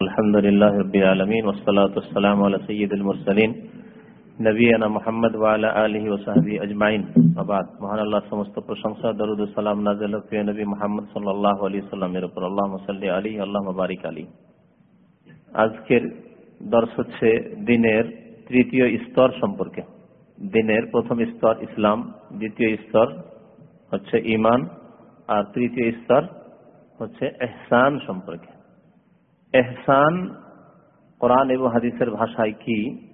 الحمد لله رب العالمين والصلاة والسلام على سيد المرسلين নবীনা মোহাম্মদ ওয়ালা আলহি ও সাহাবি আজমাইন আবাদ মহান আল্লাহ সমস্ত প্রশংসা দরুদ সালাম নাজিল প্রিয় নবী মোহাম্মদ সাল্লাহ আলী সাল্লামের উপর আল্লাহ সাল্লি আলী আল্লাহ বারিক আলী আজকের দর্শ হচ্ছে দিনের তৃতীয় স্তর সম্পর্কে দিনের প্রথম স্তর ইসলাম দ্বিতীয় স্তর হচ্ছে ইমান আর তৃতীয় স্তর হচ্ছে এহসান সম্পর্কে এহসান কোরআন এবং হাদিসের ভাষায় কি?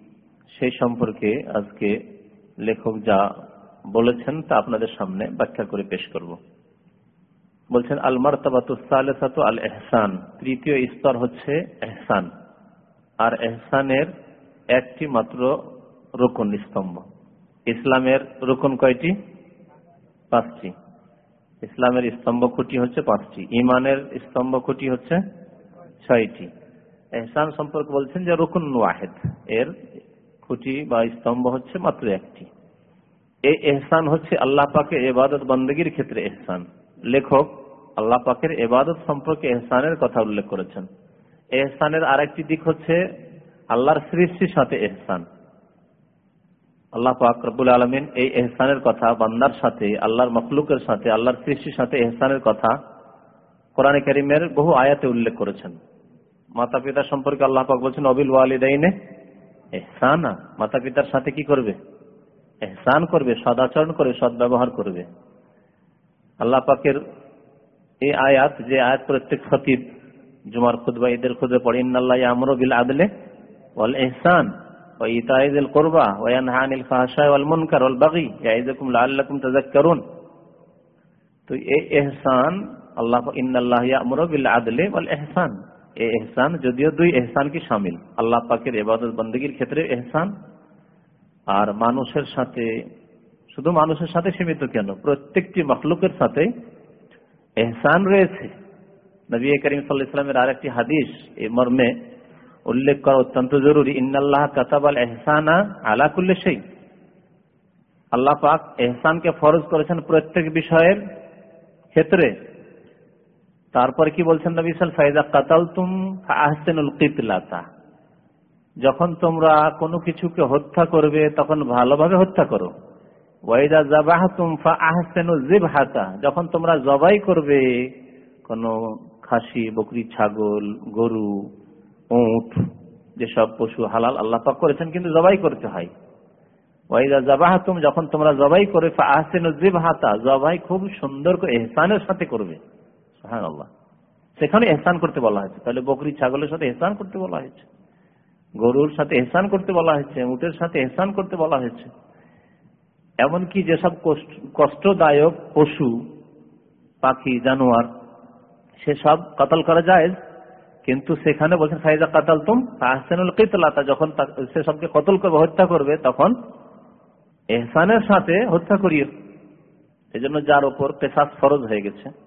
সেই সম্পর্কে আজকে লেখক যা বলেছেন তা আপনাদের সামনে ব্যাখ্যা করে পেশ করব। বলছেন আল মারতাবাত আল এহসান তৃতীয় স্তর হচ্ছে এহসান। আর এহসানের একটি মাত্র রোকন স্তম্ভ। ইসলামের রোকন কয়টি? পাঁচটি। ইসলামের স্তম্ভ খুঁটি হচ্ছে পাঁচটি। ইমানের স্তম্ভ খুঁটি হচ্ছে ছয়টি। এহসান সম্পর্কে বলছেন যে রুকুন ওয়াহেদ, এর খুঁটি বা স্তম্ভ হচ্ছে মাত্র একটি। এই এহসান হচ্ছে আল্লাহ পাকের এবাদত বন্দগীর ক্ষেত্রে এহসান। লেখক আল্লাহ পাকের এবাদত সম্পর্কে এহসানের কথা উল্লেখ করেছেন। এহসানের আরেকটি দিক হচ্ছে আল্লাহর সৃষ্টির সাথে এহসান। আল্লাহ পাক রবুল আলমিন এই এহসানের কথা, বান্দার সাথে, আল্লাহর মখলুকের সাথে, আল্লাহর সৃষ্টির সাথে এহসানের কথা কোরআন করিমের বহু আয়াতে উল্লেখ করেছেন। মাতা পিতা সম্পর্কে আল্লাহ পাক বলছেন, অবিল ওয়ালিদাইনে এহসানা মাতা পিতার সাথে কি করবে? এহসান করবে, সদাচরণ করবে সদ ব্যবহার করবে। আল্লাহ পাকের এই আয়াত, যে আয়াত প্রত্যেক খতিব, জুমার খুদবা ঈদের খুদে পড়ে, ইন্নাল্লাহ আমর বিল আদলে ওয়াল ইহসান ওয়া ইতাইযিল কুরবা ওয়া ইয়ানহা আনিল ফাহশাই ওয়াল মুনকার ওয়াল বাগি। ইয়াইযুকুম লাআল্লাকুম তাযাক্কারুন। তো এই আল্লাহ ইন্নাল্লাহ ইয়ামুরু বিল আদলে ওয়াল এহসান এহসান, যদিও দুই এহসান কি সামিল? আল্লাহ পাকের এবাদত বন্দীর ক্ষেত্রে এহসান। আর মানুষের সাথে, শুধু মানুষের সাথে সীমিত কেন? প্রত্যেকটি মখলুকের সাথে এহসান রয়েছে। নবী করিম সাল্লাহ ইসলামের আর একটি হাদিস এ মর্মে উল্লেখ করা অত্যন্ত জরুরি, ইন্নাল্লাহ কাতাবাল এহসানা আলা করলে সেই আল্লাহ পাক এহসানকে ফরজ করেছেন প্রত্যেক বিষয়ের ক্ষেত্রে। তারপর কি বলছেন নবী সাল, ফাইজা কাতাল তুম আহসেনুল কিতলাতা। যখন তোমরা কোনো কিছুকে হত্যা করবে, তখন ভালোভাবে হত্যা করো। ওয়াইদা জাবাহ তুম ফা আহসেনুল জিবহাতা যখন তোমরা জবাই করবে, কোনো খাসি, বকরি, ছাগল, গরু উঠ যেসব পশু হালাল আল্লাহ পাক করেছেন, কিন্তু জবাই করতে হয়। ওয়াইদা জাবাহাতুম যখন তোমরা জবাই করে হাতা জবাই খুব সুন্দর এহসানের সাথে করবে। হ্যাঁ আল্লাহ সেখানে এহসান করতে বলা হয়েছে। তাহলে বকরি ছাগলের সাথে এহসান করতে বলা হয়েছে। গরুর সাথে এহসান করতে বলা হয়েছে। উটের সাথে এহসান করতে বলা হয়েছে। এমনকি যেসব কষ্টদায়ক পশু, পাখি, জানোয়ার, সেসব কতল করা যায় কিন্তু সেখানে বলছেন, ফাইজা কাতাল তুম আহসানুল কিতলাতা। যখন সে সবকে কতল করবে, হত্যা করবে, তখন এহসানের সাথে হত্যা করিও। এই জন্য যার ওপর পেশাস ফরজ হয়ে গেছে।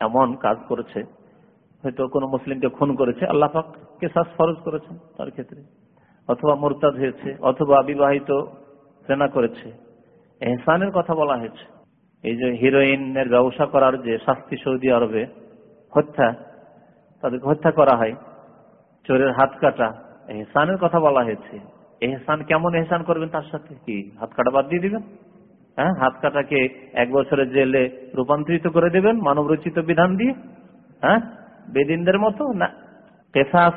এমন কাজ করেছে, হয়তো কোন মুসলিমকে খুন করেছে, আল্লাহ পাক কেসাস ফরজ করেছেন তার ক্ষেত্রে। অথবা মোরতাদ হয়েছে, অথবা বিবাহিত সেনা করেছে। এহসানের কথা বলা হয়েছে। এই যে হিরোইনের ব্যবসা করার যে শাস্তি সৌদি আরবে হত্যা, তাদেরকে হত্যা করা হয়, চোরের হাত কাটা, এহসানের কথা বলা হয়েছে। এহসান কেমন এহসান করবেন তার সাথে? কি, হাত কাটা বাদ দিয়ে দিবেন? হ্যাঁ? হাত কাটাকে এক বছরের জেলে রূপান্তরিত করে দেবেন মানব রচিত বিধান দিয়ে। হ্যাঁ? বেদিনদের মতো? না। পেশাস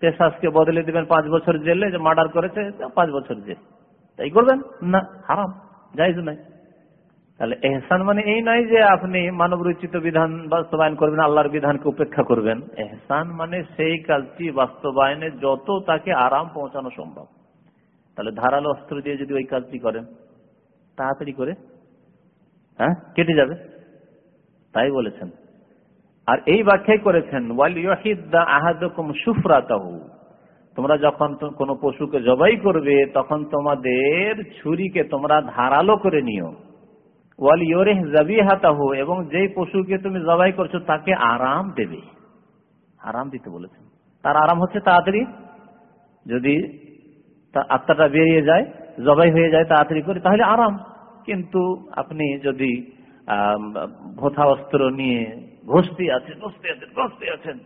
পেশাসকে বদলে দিবেন পাঁচ বছর জেলে, যে মার্ডার করেছে পাঁচ বছর জেল। তাই করবেন? না, হারাম। যাইজ নাই। তাহলে এহসান মানে এই নয় যে আপনি মানব রচিত বিধান বাস্তবায়ন করবেন, আল্লাহর বিধানকে উপেক্ষা করবেন। এহসান মানে সেই কাজটি বাস্তবায়নে যত তাকে আরাম পৌঁছানো সম্ভব। তাহলে ধারালো অস্ত্র দিয়ে যদি ওই কাজটি করেন তাড়াতাড়ি করে হ্যাঁ কেটে যাবে। তাই বলেছেন। আর এই ব্যাখ্যাই করেছেন আহাদকুম সুফরাতাহু তোমরা যখন কোন পশুকে জবাই করবে, তখন তোমাদের ছুরিকে তোমরা ধারালো করে নিও। ওয়াল ইয়োরেহ জাবিহাতাহু, এবং যেই পশুকে তুমি জবাই করছ, তাকে আরাম দেবে। আরাম দিতে বলেছেন। তার আরাম হচ্ছে তাড়াতাড়ি। যদি আত্মাটা বেরিয়ে যায় জবাই হয়ে যায়, তাড়াতাড়ি করে, তাহলে আরাম। কিন্তু আপনি যদি ভোথা অস্ত্র নিয়ে ঘষতে আছেন ঘষতে আছেন ঘষতে আছেন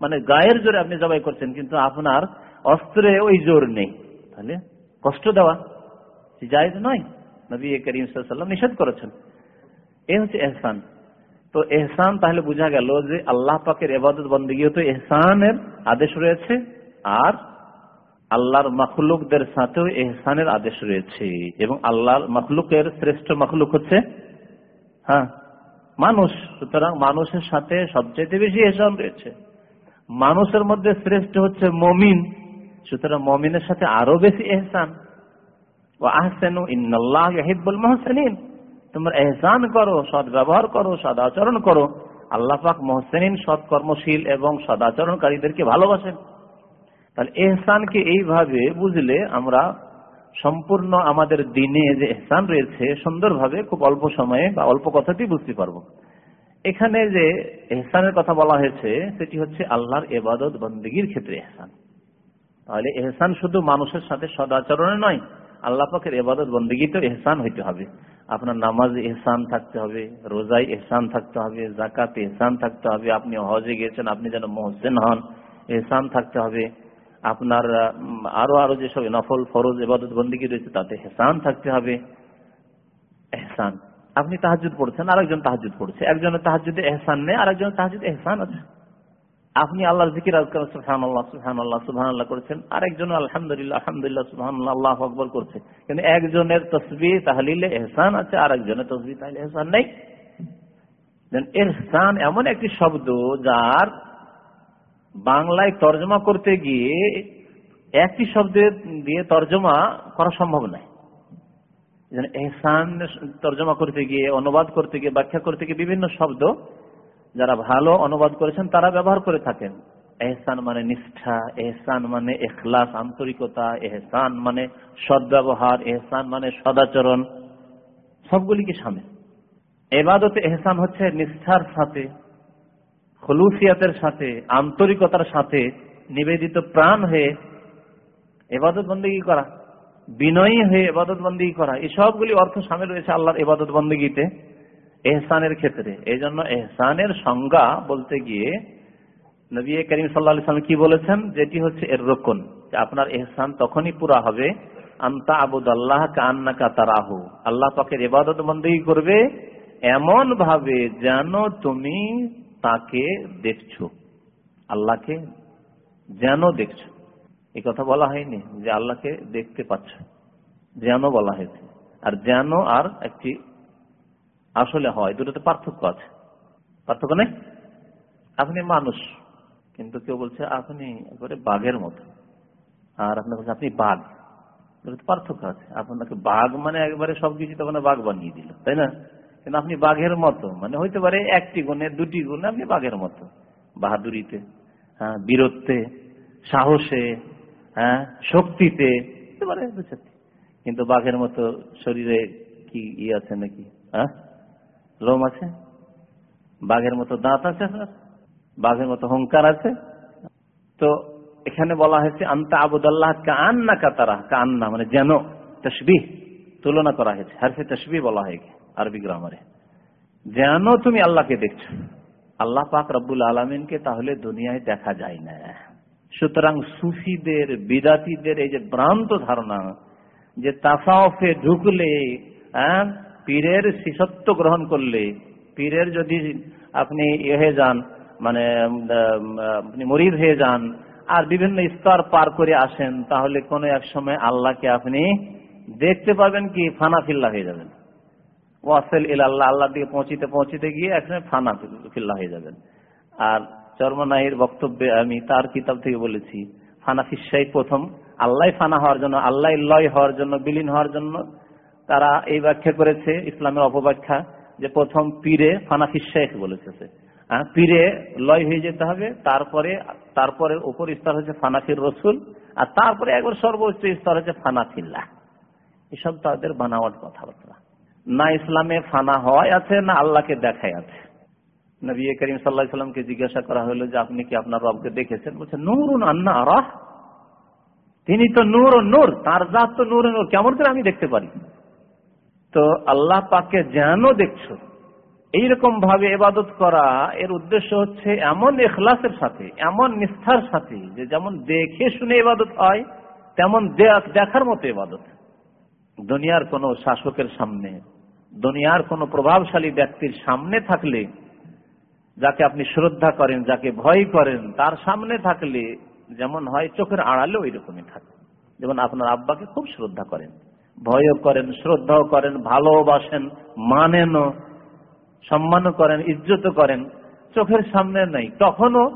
মানে গায়ের জোরে আপনি জবাই করছেন, কিন্তু আপনার অস্ত্রে ওই জোর নেই, তাহলে কষ্ট দেওয়া জায়জ নয়। নবী করিম সাল্লাম নিষেধ করেছেন। এ হচ্ছে এহসান। তো এহসান তাহলে বোঝা গেল যে আল্লাহ পাকের এবাদত বন্দীগীও তো এহসানের আদেশ রয়েছে, আর আল্লাহর মখলুকদের সাথেও এহসানের আদেশ রয়েছে। এবং আল্লাহর মখলুকের শ্রেষ্ঠ মখলুক হচ্ছে হ্যাঁ মানুষ। সুতরাং মানুষের সাথে সবচেয়ে বেশি এহসান রয়েছে। মানুষের মধ্যে শ্রেষ্ঠ হচ্ছে মমিন। সুতরাং মমিনের সাথে আরও বেশি এহসান। ও আহসেন ইন্নআল্লাহ হিব্বুল মহসেনিন। তোমরা এহসান করো সদ ব্যবহার করো, সদাচরণ করো। আল্লাহ পাক মহসেনিন সৎ কর্মশীল এবং সদাচরণকারীদেরকে ভালোবাসেন। তাহলে এহসানকে এইভাবে বুঝলে আমরা সম্পূর্ণ আমাদের দিনে যে এহসান রয়েছে, সুন্দরভাবে খুব অল্প সময়ে বা অল্প কথাতেই বুঝতে পারব। এখানে যে এহসানের কথা বলা হয়েছে, সেটি হচ্ছে আল্লাহর এবাদত বন্দীগীর ক্ষেত্রে এহসান। তাহলে এহসান শুধু মানুষের সাথে সদাচরণে নয়, আল্লাহ পাকের এবাদত বন্দীগীতে এহসান হইতে হবে। আপনার নামাজ এহসান থাকতে হবে, রোজায় এহসান থাকতে হবে জাকাত এহসান থাকতে হবে, আপনি হজে গিয়েছেন, আপনি যেন মহসেন হন, এহসান থাকতে হবে। আপনার আরও আরও যেসব নফল, ফরজ এবাদত বন্দীগী রয়েছে, তাতে হেসান থাকতে হবে। এহসান। আপনি তাহাজুদ পড়ছেন, আরেকজন তাহাজুদ পড়ছে। একজনের তাহাজুদে এহসান নেই, আরেকজনের তাহাজুদ এহসান আছে। আপনি আল্লাহর জিকির আজকাল সুহান আল্লাহ সুহান আল্লাহ সুহান আল্লাহ করছেন আরেকজন আলহামদুলিল্লাহ আলহামদুলিল্লাহ সুহান আল্লাহ আকবর করছে। কিন্তু একজনের তসবি তাহলিলে এহসান আছে আর একজনের তসবি তাহলে এহসান নেই। এহসান এমন একটি শব্দ যার বাংলায় তর্জমা করতে গিয়ে একটি শব্দের দিয়ে তর্জমা করা সম্ভব নয়। এহসান তর্জমা করতে গিয়ে, অনুবাদ করতে গিয়ে, ব্যাখ্যা করতে গিয়ে বিভিন্ন শব্দ যারা ভালো অনুবাদ করেছেন তারা ব্যবহার করে থাকেন। এহসান মানে নিষ্ঠা, এহসান মানে এখলাস, আন্তরিকতা, এহসান মানে সদ্ব্যবহার, এহসান মানে সদাচরণ, সবগুলিকে সামনে এবাদতে এহসান হচ্ছে নিষ্ঠার সাথে খলুসিয়াতের সাথে, আন্তরিকতার সাথে নিবেদিত প্রাণ হয়ে এবাদত বন্দী করা, বিনয়ী হয়ে এবাদত বন্দী করা, এই সবগুলি অর্থ সামিল রয়েছে আল্লাহর এবাদত বন্দীতে এহসানের ক্ষেত্রে। এই জন্য এহসানের সংজ্ঞা বলতে গিয়ে নবী করিম সাল্লা সাল্লাম কি বলেছেন? যেটি হচ্ছে এর রোকন আপনার এহসান তখনই পুরা হবে, আন্তা আবুদ আল্লাহ কান্না কাতারাহু আল্লাহ পাকের এবাদত বন্দী করবে এমন ভাবে যেন তুমি তাকে দেখছ, আল্লাহকে যেন দেখছ। এই কথা বলা হয়নি যে আল্লাহকে দেখতে পাচ্ছ, যেন বলা হয়েছে। আর যেন আর একটি আসলে হয়, দুটোতে পার্থক্য আছে। পার্থক্য নেই? আপনি মানুষ, কিন্তু কেউ বলছে আপনি একবারে বাঘের মতো। আর আপনার বলছে আপনি বাঘ পার্থক্য আছে। আপনাকে বাঘ মানে একবারে সবকিছু তখন বাঘ বানিয়ে দিল, তাই না? কিন্তু আপনি বাঘের মতো মানে হইতে পারে একটি গুণে দুটি গুণে আপনি বাঘের মতো। বাহাদুরিতে হ্যাঁ বীরত্বে, সাহসে হ্যাঁ শক্তিতে হতে পারে কিন্তু বাঘের মতো শরীরে কি ই আছে নাকি? হ্যাঁ? লোম আছে? বাঘের মতো দাঁত আছে বাঘের মতো হংকার আছে? তো এখানে বলা হয়েছে, আন্তা আবুদাল্লাহ কান্না কাতারা কান্না মানে যেন তসবি তুলনা করা হয়েছে। হারফে তসবি বলা হয় আরবি গ্রামারে যেন তুমি আল্লাহকে দেখছ। আল্লাহ পাক রব্বুল আলমিনকে তাহলে দুনিয়ায় দেখা যায় না। সুতরাং সুফিদের, বিদাতিদের এই যে ভ্রান্ত ধারণা যে তাফাওফে ঢুকলে হ্যাঁ পীরের শিশত্ব গ্রহণ করলে, পীরের যদি আপনি ইয়ে হয়ে যান মানে আপনি মরিদ হয়ে যান, আর বিভিন্ন স্তর পার করে আসেন, তাহলে কোনো এক সময় আল্লাহকে আপনি দেখতে পাবেন কি ফানাফিল্লা হয়ে যাবেন। ওয়াসেল ইল আল্লাহ আল্লাহ দিকে পৌঁছিতে পৌঁছিতে গিয়ে একসময় ফানা ফিল্লা হয়ে যাবেন। আর চর্মনাইয়ের বক্তব্যে আমি তার কিতাব থেকে বলেছি, ফানা ফিসাই প্রথম আল্লাহ ফানা হওয়ার জন্য আল্লাহ লয় হওয়ার জন্য, বিলীন হওয়ার জন্য তারা এই ব্যাখ্যা করেছে ইসলামের অপব্যাখ্যা যে প্রথম পীরে ফানা ফিসাইক বলেছে পীরে লয় হয়ে যেতে হবে, তারপরে তারপরে উপর স্তর হচ্ছে ফানাফির রসুল, আর তারপরে একবার সর্বোচ্চ স্তর হচ্ছে ফানাফিল্লাহ এসব তাদের বানাওয়াট কথাবার্তা। না ইসলামে ফানা হওয়াই আছে, না আল্লাহকে দেখাই আছে। নবী করিম সাল্লাহ সাল্লামকে জিজ্ঞাসা করা হলো যে, আপনি কি আপনার রবকে দেখেছেন? বলছে নূর আন্না আরাহ তিনি তো নূর ও নূর, তার জাত তো নূর নূর, কেমন করে আমি দেখতে পারি? তো আল্লাহ পাকে যেন দেখছ, এইরকম ভাবে এবাদত করা, এর উদ্দেশ্য হচ্ছে এমন এখলাসের সাথে, এমন নিষ্ঠার সাথে, যে যেমন দেখে শুনে এবাদত হয়, তেমন দেখার মতো এবাদত দুনিয়ার কোন শাসকের সামনে দুনিয়ার কোন প্রভাবশালী ব্যক্তির সামনে থাকলে, যাকে আপনি শ্রদ্ধা করেন, যাকে ভয় করেন, তার সামনে থাকলে যেমন হয় চোখের আড়ালে ওই রকমই থাকে। যেমন আপনার আব্বাকে খুব শ্রদ্ধা করেন, ভয়ও করেন, শ্রদ্ধাও করেন, ভালোবাসেন মানেনও সম্মানও করেন, ইজ্জত করেন, চোখের সামনে নেই। তখনও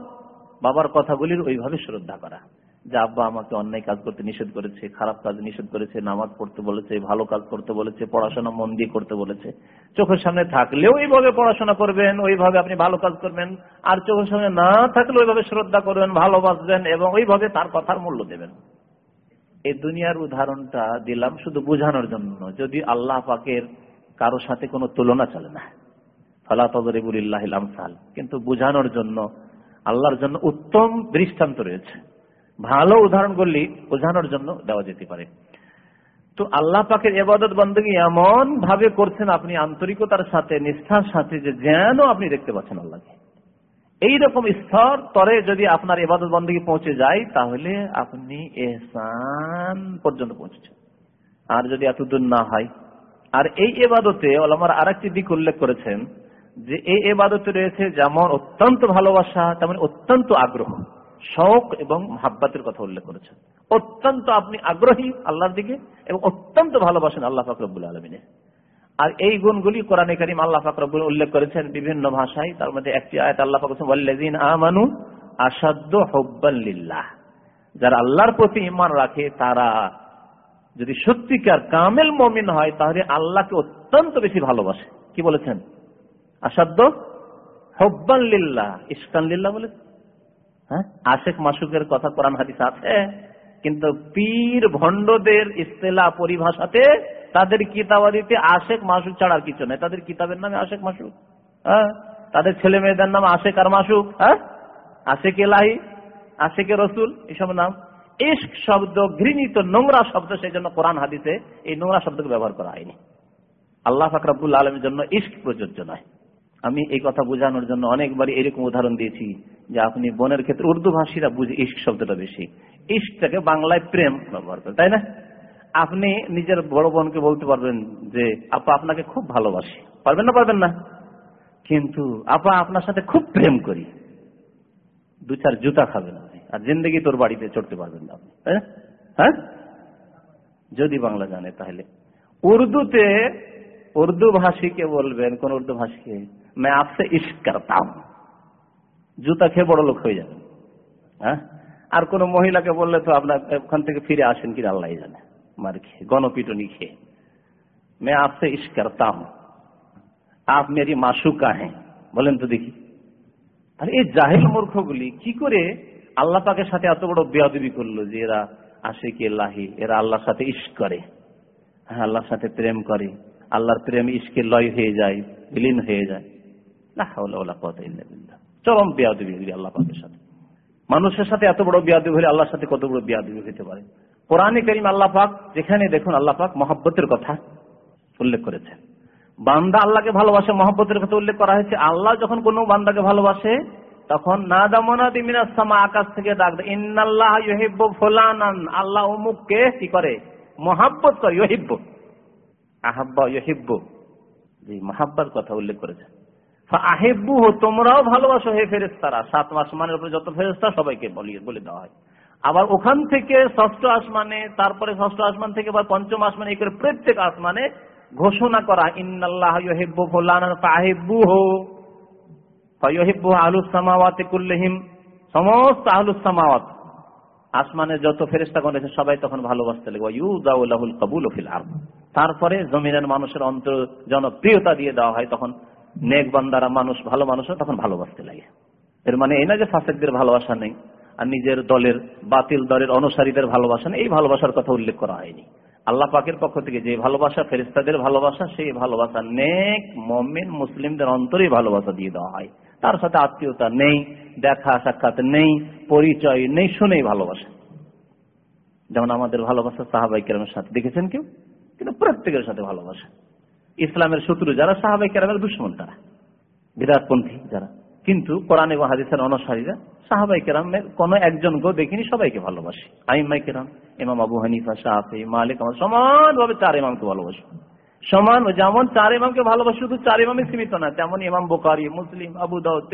বাবার কথাগুলির ওইভাবে শ্রদ্ধা করা। যে আব্বা আমাকে অন্যায় কাজ করতে নিষেধ করেছে, খারাপ কাজ নিষেধ করেছে, নামাজ পড়তে বলেছে, ভালো কাজ করতে বলেছে, পড়াশোনা মন দিয়ে করতে বলেছে। চোখের সামনে থাকলেও ওইভাবে পড়াশোনা করবেন, ওইভাবে আপনি ভালো কাজ করবেন, আর চোখের সামনে না থাকলে ওইভাবে শ্রদ্ধা করবেন, ভালোবাসবেন এবং ওইভাবে তার কথার মূল্য দেবেন। এই দুনিয়ার উদাহরণটা দিলাম শুধু বোঝানোর জন্য, যদি আল্লাহ পাকের কারও সাথে কোনো তুলনা চলে না। ফালা তদরিবুল্লাহ কিন্তু বোঝানোর জন্য আল্লাহর জন্য উত্তম দৃষ্টান্ত রয়েছে। ভালো উদাহরণ করলি, বোঝানোর জন্য দেওয়া যেতে পারে। তো আল্লাহ পাকের এবাদত বন্দী এমন ভাবে করছেন, আপনি আন্তরিকতার সাথে, নিষ্ঠার সাথে যে যেন আপনি দেখতে পাচ্ছেন আল্লাহকে। এইরকম স্তর, তরে যদি আপনার এবাদত বন্দী পৌঁছে যায়, তাহলে আপনি এহসান পর্যন্ত পৌঁছেছেন। আর যদি এতদূর না হয়। আর এই এবাদতে ওলামার আর একটি দিক উল্লেখ করেছেন যে, এই এবাদতে রয়েছে যেমন অত্যন্ত ভালোবাসা, তেমন অত্যন্ত আগ্রহ। শখ এবং হাব্বাতের কথা উল্লেখ করেছেন। অত্যন্ত আপনি আগ্রহী আল্লাহর দিকে এবং অত্যন্ত ভালোবাসেন আল্লাহ ফাকরবুল আলমিনে। আর এই গুণগুলি কোরআনে করিম আল্লাহ ফাকরবুল উল্লেখ করেছেন বিভিন্ন ভাষায়। তার মধ্যে একটি আয়াত আল্লাহ ফাকরদিন আমানু আসাদ্দ হব্বাল্লিল্লাহ যারা আল্লাহর প্রতি ইমান রাখে, তারা যদি সত্যিকার কামেল মমিন হয়, তাহলে আল্লাহকে অত্যন্ত বেশি ভালোবাসে। কি বলেছেন? আসাদ্দ হব্বান লিল্লাহ। ইস্কান লিল্লাহ বলে হ্যাঁ? আশেখ মাসুকের কথা কোরআন হাদিস আছে, কিন্তু পীর ভণ্ডদের ইস্তেলা পরিভাষাতে তাদের কিতাবাদিতে আশেখ মাসুক ছাড়া আর কিছু নেই। তাদের কিতাবের নামে আশেখ মাসুক হ্যাঁ? তাদের ছেলে মেয়েদের নাম আশেখ আর মাসুক হ্যাঁ? আশেখ এলাহি, আশেখ রসুল এইসব নাম। ইস্ক শব্দ, ঘৃণিত, নোংরা শব্দ সেই জন্য কোরআন হাদিসে এই নোংরা শব্দকে ব্যবহার করা হয়নি। আল্লাহ ফাকরাবুল আলমের জন্য ইস্ক প্রযোজ্য নয়। আমি এই কথা বোঝানোর জন্য অনেকবারই এরকম উদাহরণ দিয়েছি যে আপনি বোনের ক্ষেত্রে উর্দু ভাষীরা বুঝে ইস্ক শব্দটা বেশি। ইস্কটাকে বাংলায় প্রেম ব্যবহার করে, তাই না? আপনি নিজের বড় বোনকে বলতে পারবেন যে, আপা আপনাকে খুব ভালোবাসি। পারবেন না পারবেন না। কিন্তু আপা আপনার সাথে খুব প্রেম করি। দু চার জুতা খাবেন আপনি, আর জিন্দগি তোর বাড়িতে চড়তে পারবেন না আপনি হ্যাঁ? যদি বাংলা জানে তাহলে। উর্দুতে উর্দু ভাষীকে বলবেন কোন উর্দু ভাষীকে मैं आपसे इश्क करता हूं জুতা খেয়ে বড় লোক হয়ে যাবেন হ্যাঁ আর কোন মহিলাকে বললে তো আপনার ওখান থেকে ফিরে আসেন কিনা আল্লাহ জানে মার খেয়ে গণপিটনি খেয়ে मैं आपसे इश्क करता हूं आप मेरी माशुका हैं বলেন তো দেখি তাহলে এই জাহেল মূর্খগুলি কি করে আল্লাহ পাকের সাথে এত বড় বেয়াদবি করলো যে এরা আসে কে লাহি এরা আল্লাহর সাথে ইস্ক করে হ্যাঁ আল্লাহর সাথে প্রেম করে আল্লাহর প্রেম ইস্কে লয় হয়ে যায়, বিলীন হয়ে যায়। চরম বেয়াদবি আল্লাহ পাকের সাথে। মানুষের সাথে এত বড় বিয়াদবি হলে আল্লাহর সাথে কত বড় বিয়াদবি হতে পারে? কোরআনে করিম আল্লাহ পাক, যেখানে দেখুন আল্লাহ পাক মহাব্বতের কথা উল্লেখ করেছেন। বান্দা আল্লাহকে ভালোবাসে, মহব্বতের কথা উল্লেখ করা হয়েছে। আল্লাহ যখন কোন বান্দাকে ভালোবাসে, তখন না দামনা দিমিনাসমা আকাশ থেকে ডাক দেয়। ইন্নাল্লাহ ইহিব্বু ফুলানান। আল্লাহ অমুককে কি করে? মহাব্বত করে ইহিব্বু মহাব্বার কথা উল্লেখ করেছে। আহেব্বু তোমরাও ভালোবাসো হে ফেরেস্তারা সাত আসমানের উপরে যত ফেরেস্তা সবাইকে বলে দেওয়া হয়। আবার ওখান থেকে ষষ্ঠ আসমানে, তারপরে ষষ্ঠ আসমান থেকে বা পঞ্চম আসমানে করে প্রত্যেক আসমানে ঘোষণা করা, ইন্নাল্লাহ সমস্ত আহলুস সামাওয়াত। আসমানে যত ফেরেশতাগণ আছে সবাই তখন ভালোবাসতে লাগবে ইউদাউ লাহুল কবুল ফিল আরদ। তারপরে জমিনের মানুষের অন্তর জনপ্রিয়তা দিয়ে দেওয়া হয়, তখন নেক বান্দারা মানুষ, ভালো মানুষরা তখন ভালোবাসতে লাগে। এর মানে এই না যে ফাসেকদের ভালোবাসা নেই, আর নিজের দলের, বাতিল দলের অনুসারীদের ভালোবাসা এই ভালোবাসার কথা উল্লেখ করা হয়নি। আল্লাহ পাকের পক্ষ থেকে যে ভালোবাসা ফেরিস্তাদের ভালোবাসা, সেই ভালোবাসা নেক মমিন, মুসলিমদের অন্তরে ভালোবাসা দিয়ে দেওয়া হয়। তার সাথে আত্মীয়তা নেই, দেখা, সাক্ষাৎ নেই, পরিচয় নেই, শুনেই ভালোবাসা। যেমন আমাদের ভালোবাসা সাহাবাই কেরামের সাথে, দেখেছেন কেউ? কিন্তু প্রত্যেকের সাথে ভালোবাসা। ইসলামের শত্রু যারা, সাহাবাই কেরামের দুশ্মন তারা। বিরাটপন্থী যারা। কিন্তু কোরআন এবং হাদিসের অনুসারীরা, সাহাবাই কেরামের কোন একজনকেও দেখিনি, সবাইকে ভালোবাসে। আইমাই কেরাম, ইমাম আবু হানিফা শাহি মালিক আমার সমানভাবে চার ইমামকে ভালোবাসে। সমান যেমন চার ইমামকে ভালোবাসে, শুধু চার ইমামে সীমিত না, তেমন ইমাম বোকারি মুসলিম, আবু দাউদ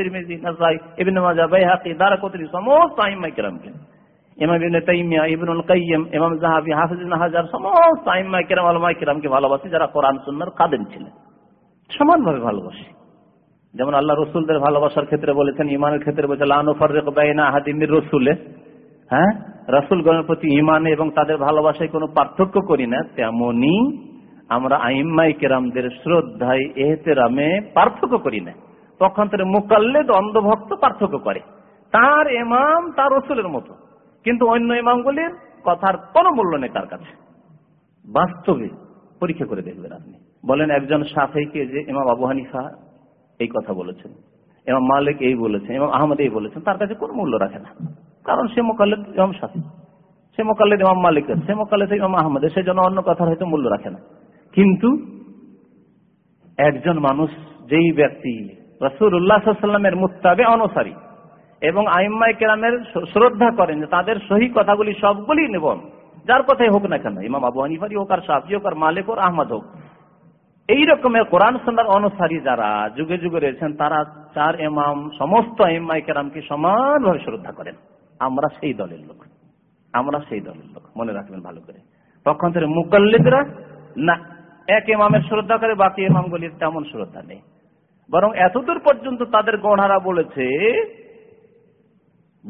নাসাই, ইবনে বাইহাকি সমস্ত আইমাই কেরামকে। ইমাম ইবনে তাইমিয়া, ইবনুল ইমাম হাফিজ সমস্ত ভালোবাসে, যারা কোরআন, সুন্নাহর কাদেম ছিলেন। সমানভাবে ভালোবাসে। যেমন আল্লাহ রসুলদের ভালোবাসার ক্ষেত্রে বলেছেন ইমানের ক্ষেত্রে বলছে লানুফাররেক বাইনা আহাদিমির রসুলে। হ্যাঁ? রসুলগণের প্রতি ইমানে এবং তাদের ভালোবাসায় কোনো পার্থক্য করি না, তেমনি আমরা আইম্মাই কেরামদের শ্রদ্ধায়, এহতেরামে পার্থক্য করি না। পক্ষান্তরে মুকাল্লেদ, অন্ধভক্ত পার্থক্য করে। তার এমাম তার রসুলের মতো। কিন্তু অন্য ইমামগুলির কথার কোনো মূল্য নেই তার কাছে। বাস্তবে পরীক্ষা করে দেখবেন আপনি। বলেন, একজন সাফেকে যে ইমাম আবু হানিফা এই কথা বলেছেন, ইমাম মালিক এই বলেছেন, ইমাম আহমদ এই বলেছেন, তার কাছে কোনো মূল্য রাখে না। কারণ সে মোকাল্লেদ ইমাম সাফি। সে মোকাল্লেদ ইমাম মালিকের, সে মোকাল্লেদ ইমাম আহমদের সেই জন্য অন্য কথার হয়তো মূল্য রাখে না। কিন্তু একজন মানুষ যেই ব্যক্তি রসুল উল্লাহামের মুতাবে অনুসারী এবং আইম্মাই কেরামের শ্রদ্ধা করেন তাদের সহি কথাগুলি সবগুলি নেব যার কথাই হোক না কেন, ইমাম আবু হানিফারি হোক আর সাফি হোক আর মালিক হোক আহমদ হোক। এই রকমের কোরআন সন্ন্যার অনুসারী যারা যুগে যুগে রয়েছেন, তারা চার এমাম সমস্ত ইম্মাই কেরামকে সমানভাবে শ্রদ্ধা করেন। আমরা সেই দলের লোক। আমরা সেই দলের লোক। মনে রাখবেন ভালো করে। পক্ষান্তরে মুকাল্লিদরা না এক ইমামের শ্রদ্ধা করে বাকি ইমামগুলির তেমন শ্রদ্ধা নেই। বরং এতদূর পর্যন্ত তাদের গণহারা বলেছে,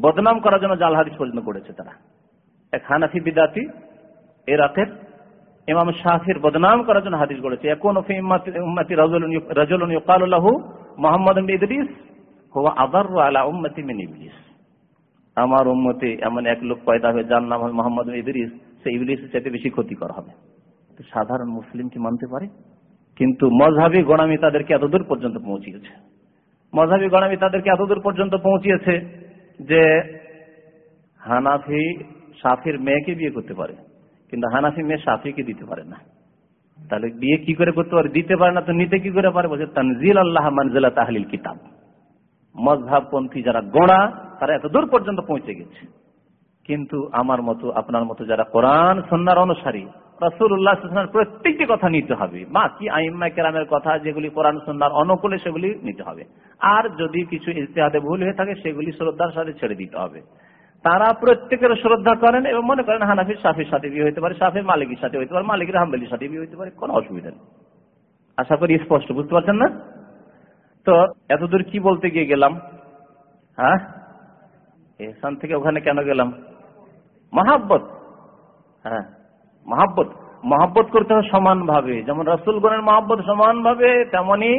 বদনাম করার জন্য জাল পর্যন্ত করেছে তারা। এক হানাফি বিদাতি এরাকের ইমাম শাহির বদনাম করার জন্য হাদিস গড়েছে। এখন মোহাম্মদ ইদরিস, হুয়া আদার আলা উম্মতি মিন ইবলিস। আমার উম্মতে এমন এক লোক পয়দা হয়ে যার নাম হবে মোহাম্মদ ইদরিস, সে ইবলিসের চাইতে বেশি ক্ষতিকর হবে। সাধারণ মুসলিম কি মানতে পারে? কিন্তু মজহাবি গোড়ামি তাদেরকে এতদূর পর্যন্ত পৌঁছিয়েছে। মজহাবি গোড়ামি তাদেরকে এতদূর পর্যন্ত পৌঁছিয়েছে যে হানাফি সাফির মেয়েকে বিয়ে করতে পারে, কিন্তু হানাফি মেয়ে সাফিকে দিতে পারে না। তাহলে বিয়ে কি করে করতে পারে? দিতে পারে না তো নিতে কি করে পারে? বলছে, তানজিল আল্লাহ মানজিলা তাহলিল কিতাব। মজহাবপন্থী যারা গোড়া তারা এত দূর পর্যন্ত পৌঁছে গেছে। কিন্তু আমার মতো, আপনার মতো যারা কোরআন সন্ন্যার অনুসারী রাসুল্লাহ প্রত্যেকটি কথা নিতে হবে। বাকি আইম্মা কেরামের কথা, যেগুলি কোরআন সন্ন্যার অনুকূলে সেগুলি নিতে হবে। আর যদি কিছু ইতিহাদে ভুল হয়ে থাকে, সেগুলি শ্রদ্ধার সাথে ছেড়ে দিতে হবে। তারা প্রত্যেকের শ্রদ্ধা করেন এবং মনে করেন হানাফির সাফির সাথে বিয়ে হইতে পারে, সাফের মালিকের সাথে হইতে পারে, মালিকের হাম্বেলির সাথে বিয়ে হইতে পারে, কোনো অসুবিধা নেই। আশা করি স্পষ্ট, বুঝতে পারছেন না? তো এতদূর কি বলতে গিয়ে গেলাম? হ্যাঁ? এখান থেকে ওখানে কেন গেলাম? মহাব্বত। হ্যাঁ। মহাব্বত মহাব্বত করতে হবে সমান ভাবে যেমন রসুলগণের মহাব্বত সমান ভাবে তেমনি